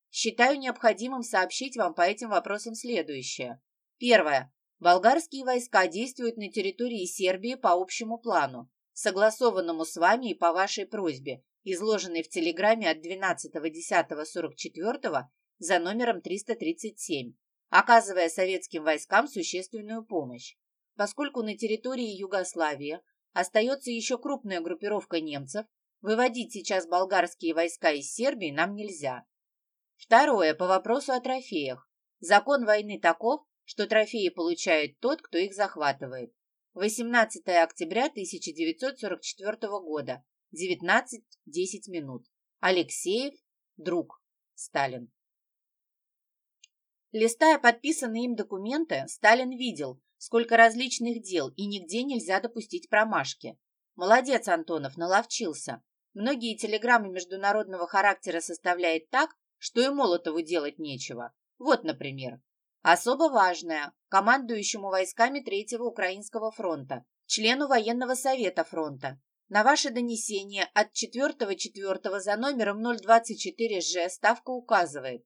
S1: Считаю необходимым сообщить вам по этим вопросам следующее. Первое. Болгарские войска действуют на территории Сербии по общему плану, согласованному с вами и по вашей просьбе, изложенной в телеграмме от 12.10.44 за номером 337. оказывая советским войскам существенную помощь. Поскольку на территории Югославии остается еще крупная группировка немцев, выводить сейчас болгарские войска из Сербии нам нельзя. Второе, по вопросу о трофеях. Закон войны таков, что трофеи получает тот, кто их захватывает. 18 октября 1944 года, 19.10 минут. Алексеев, друг, Сталин. Листая подписанные им документы, Сталин видел, сколько различных дел, и нигде нельзя допустить промашки. Молодец, Антонов, наловчился. Многие телеграммы международного характера составляет так, что и Молотову делать нечего. Вот, например. Особо важное – командующему войсками Третьего Украинского фронта, члену военного совета фронта. На ваше донесение от 4.4 за номером 024Ж ставка указывает.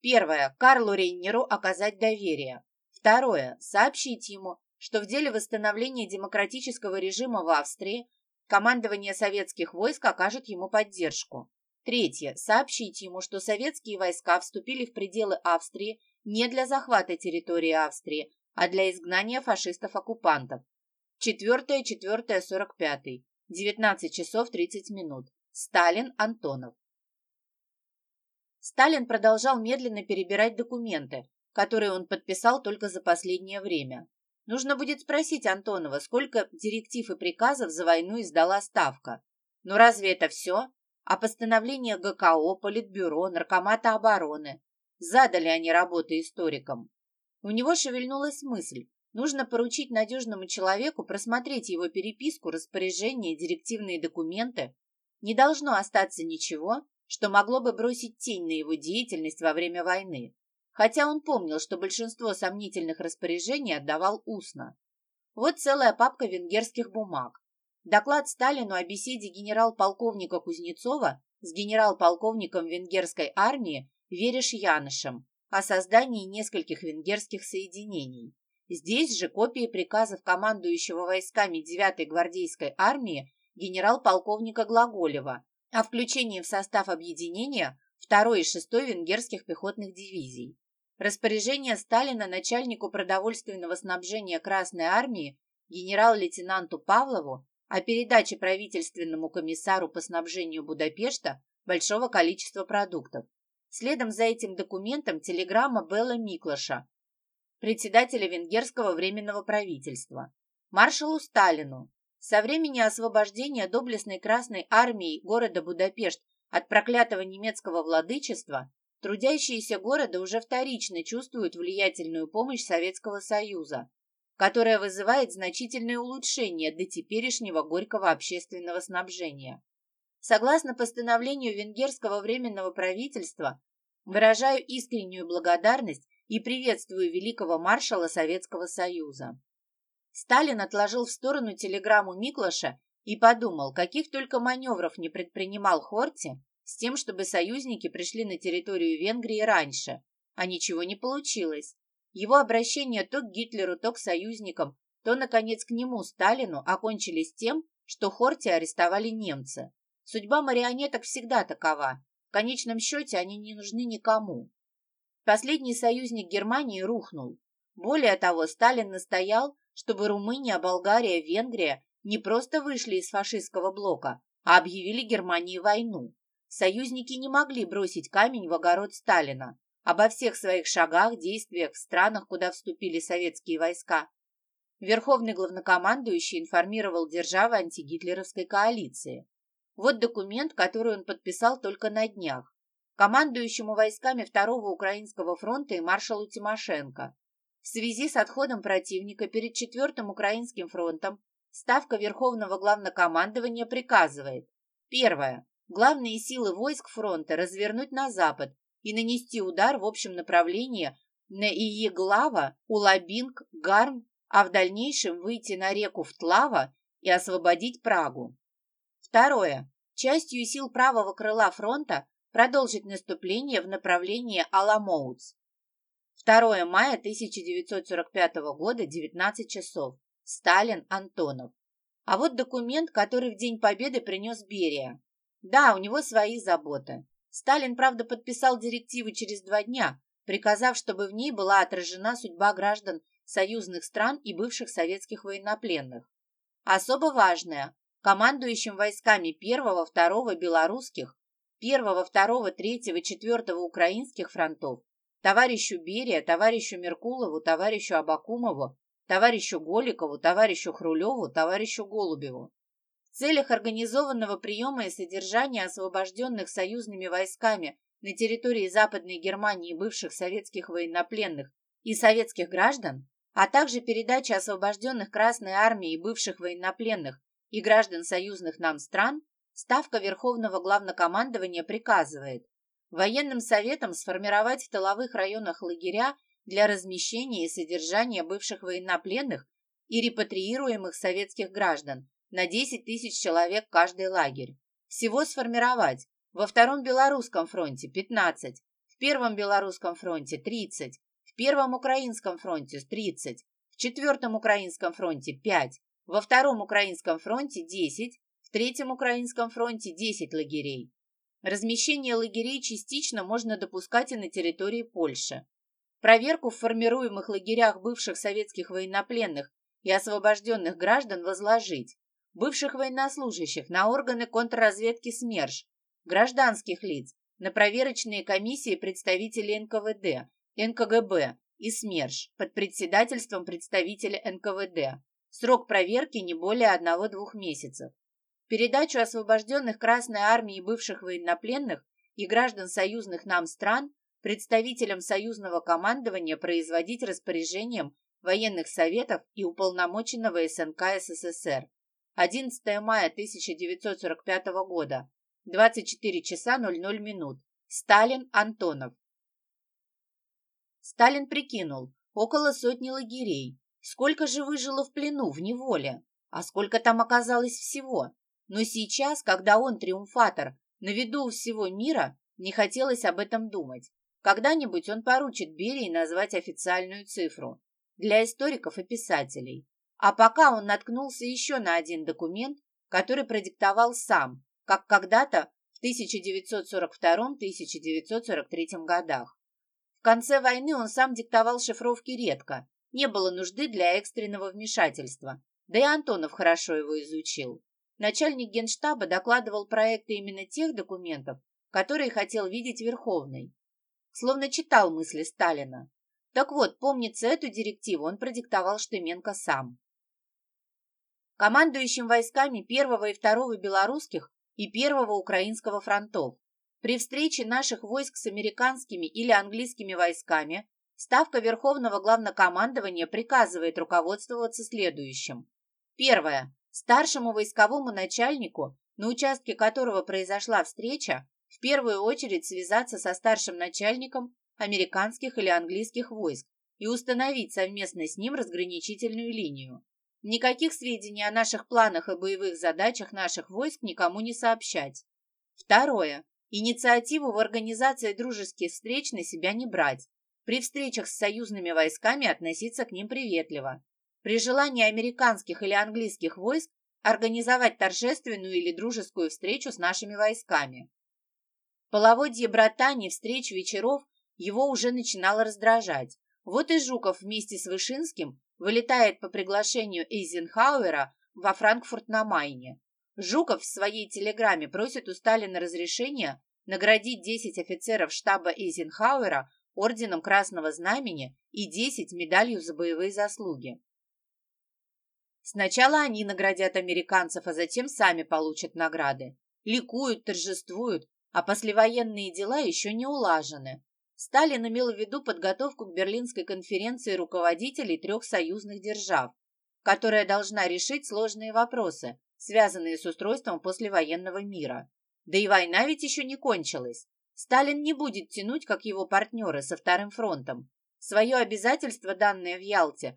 S1: Первое. Карлу Рейнеру оказать доверие. Второе. Сообщить ему, что в деле восстановления демократического режима в Австрии командование советских войск окажет ему поддержку. Третье. Сообщить ему, что советские войска вступили в пределы Австрии не для захвата территории Австрии, а для изгнания фашистов-оккупантов. Четвертое, четвертое, сорок пятый. 19 часов 30 минут. Сталин Антонов. Сталин продолжал медленно перебирать документы, которые он подписал только за последнее время. Нужно будет спросить Антонова, сколько директив и приказов за войну издала Ставка. Но разве это все? А постановление ГКО, Политбюро, Наркомата обороны. Задали они работы историкам. У него шевельнулась мысль. Нужно поручить надежному человеку просмотреть его переписку, распоряжения, директивные документы. Не должно остаться ничего, что могло бы бросить тень на его деятельность во время войны, хотя он помнил, что большинство сомнительных распоряжений отдавал устно. Вот целая папка венгерских бумаг. Доклад Сталину о беседе генерал-полковника Кузнецова с генерал-полковником венгерской армии Вереш Янышем о создании нескольких венгерских соединений. Здесь же копии приказов командующего войсками 9-й гвардейской армии генерал-полковника Глаголева о включении в состав объединения 2 и 6 венгерских пехотных дивизий. Распоряжение Сталина начальнику продовольственного снабжения Красной армии генерал-лейтенанту Павлову о передаче правительственному комиссару по снабжению Будапешта большого количества продуктов. Следом за этим документом телеграмма Белла Миклаша, председателя венгерского временного правительства, маршалу Сталину со времени освобождения доблестной Красной армии города Будапешт от проклятого немецкого владычества, трудящиеся города уже вторично чувствуют влиятельную помощь Советского Союза, которая вызывает значительное улучшение до теперешнего горького общественного снабжения. Согласно постановлению Венгерского временного правительства, выражаю искреннюю благодарность и приветствую великого маршала Советского Союза. Сталин отложил в сторону телеграмму Миклаша и подумал, каких только маневров не предпринимал Хорти с тем, чтобы союзники пришли на территорию Венгрии раньше, а ничего не получилось. Его обращение то к Гитлеру, то к союзникам, то, наконец, к нему, Сталину, окончились тем, что Хорти арестовали немцы. Судьба марионеток всегда такова. В конечном счете они не нужны никому. Последний союзник Германии рухнул. Более того, Сталин настоял, чтобы Румыния, Болгария, Венгрия не просто вышли из фашистского блока, а объявили Германии войну. Союзники не могли бросить камень в огород Сталина обо всех своих шагах, действиях в странах, куда вступили советские войска. Верховный главнокомандующий информировал державы антигитлеровской коалиции. Вот документ, который он подписал только на днях. Командующему войсками Второго Украинского фронта и маршалу Тимошенко. В связи с отходом противника перед Четвертым Украинским фронтом Ставка Верховного Главнокомандования приказывает. Первое. Главные силы войск фронта развернуть на запад и нанести удар в общем направлении на Иеглава, Улабинг, Гарм, а в дальнейшем выйти на реку Втлава и освободить Прагу. Второе. Частью сил правого крыла фронта продолжить наступление в направлении Аламоутс. 2 мая 1945 года, 19 часов. Сталин, Антонов. А вот документ, который в День Победы принес Берия. Да, у него свои заботы. Сталин, правда, подписал директивы через два дня, приказав, чтобы в ней была отражена судьба граждан союзных стран и бывших советских военнопленных. Особо важное – командующим войсками 1, 2 белорусских, 1, 2, 3, 4 украинских фронтов, товарищу Берия, товарищу Меркулову, товарищу Абакумову, товарищу Голикову, товарищу Хрулеву, товарищу Голубеву. В целях организованного приема и содержания освобожденных союзными войсками на территории Западной Германии бывших советских военнопленных и советских граждан, а также передачи освобожденных Красной Армией и бывших военнопленных и граждан союзных нам стран, Ставка Верховного Главнокомандования приказывает военным советам сформировать в тыловых районах лагеря для размещения и содержания бывших военнопленных и репатриируемых советских граждан на 10 тысяч человек каждый лагерь. Всего сформировать во Втором Белорусском фронте 15, в Первом Белорусском фронте 30, в Первом Украинском фронте 30, в Четвертом Украинском фронте 5, во Втором Украинском фронте 10, в Третьем Украинском фронте 10 лагерей. Размещение лагерей частично можно допускать и на территории Польши. Проверку в формируемых лагерях бывших советских военнопленных и освобожденных граждан возложить. Бывших военнослужащих на органы контрразведки СМЕРШ, гражданских лиц, на проверочные комиссии представителей НКВД, НКГБ и СМЕРШ под председательством представителя НКВД. Срок проверки не более одного-двух месяцев. Передачу освобожденных Красной Армии бывших военнопленных и граждан союзных нам стран представителям союзного командования производить распоряжением военных советов и уполномоченного СНК СССР. 11 мая 1945 года, 24 часа 00 минут. Сталин Антонов. Сталин прикинул, около сотни лагерей. Сколько же выжило в плену, в неволе? А сколько там оказалось всего? Но сейчас, когда он триумфатор, на виду всего мира, не хотелось об этом думать. Когда-нибудь он поручит Берии назвать официальную цифру для историков и писателей. А пока он наткнулся еще на один документ, который продиктовал сам, как когда-то в 1942-1943 годах. В конце войны он сам диктовал шифровки редко, не было нужды для экстренного вмешательства, да и Антонов хорошо его изучил. Начальник генштаба докладывал проекты именно тех документов, которые хотел видеть Верховный. Словно читал мысли Сталина. Так вот, помнится, эту директиву он продиктовал Штыменко сам. Командующим войсками первого и второго белорусских и первого украинского фронтов. При встрече наших войск с американскими или английскими войсками Ставка Верховного Главнокомандования приказывает руководствоваться следующим. Первое. Старшему войсковому начальнику, на участке которого произошла встреча, в первую очередь связаться со старшим начальником американских или английских войск и установить совместно с ним разграничительную линию. Никаких сведений о наших планах и боевых задачах наших войск никому не сообщать. Второе. Инициативу в организации дружеских встреч на себя не брать. При встречах с союзными войсками относиться к ним приветливо при желании американских или английских войск организовать торжественную или дружескую встречу с нашими войсками. Половодье братани, встреч, вечеров его уже начинало раздражать. Вот и Жуков вместе с Вышинским вылетает по приглашению Эйзенхауэра во Франкфурт на Майне. Жуков в своей телеграмме просит у Сталина разрешения наградить 10 офицеров штаба Эйзенхауэра орденом Красного Знамени и 10 медалью за боевые заслуги. Сначала они наградят американцев, а затем сами получат награды. Ликуют, торжествуют, а послевоенные дела еще не улажены. Сталин имел в виду подготовку к Берлинской конференции руководителей трех союзных держав, которая должна решить сложные вопросы, связанные с устройством послевоенного мира. Да и война ведь еще не кончилась. Сталин не будет тянуть, как его партнеры, со Вторым фронтом. Свое обязательство, данное в Ялте,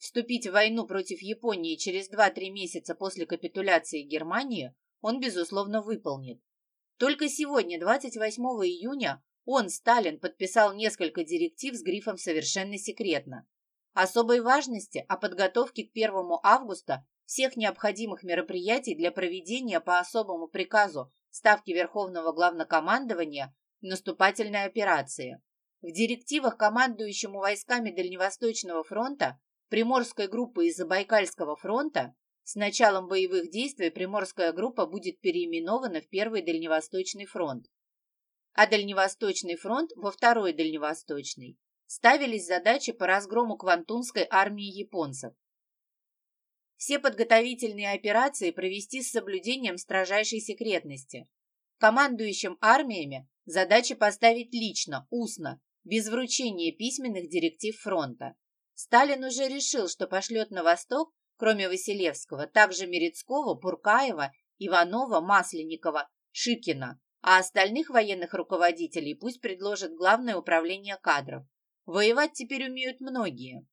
S1: Вступить в войну против Японии через 2-3 месяца после капитуляции Германии он, безусловно, выполнит. Только сегодня, 28 июня, он, Сталин, подписал несколько директив с грифом «Совершенно секретно». Особой важности о подготовке к 1 августа всех необходимых мероприятий для проведения по особому приказу Ставки Верховного Главнокомандования наступательной операции. В директивах командующему войсками Дальневосточного фронта Приморской группы и Забайкальского фронта с началом боевых действий Приморская группа будет переименована в Первый Дальневосточный фронт, а Дальневосточный фронт во Второй Дальневосточный. Ставились задачи по разгрому Квантунской армии японцев. Все подготовительные операции провести с соблюдением строжайшей секретности. Командующим армиями задачи поставить лично, устно, без вручения письменных директив фронта. Сталин уже решил, что пошлет на восток, кроме Василевского, также Мерецкого, Пуркаева, Иванова, Масленникова, Шикина, а остальных военных руководителей пусть предложит Главное управление кадров. Воевать теперь умеют многие.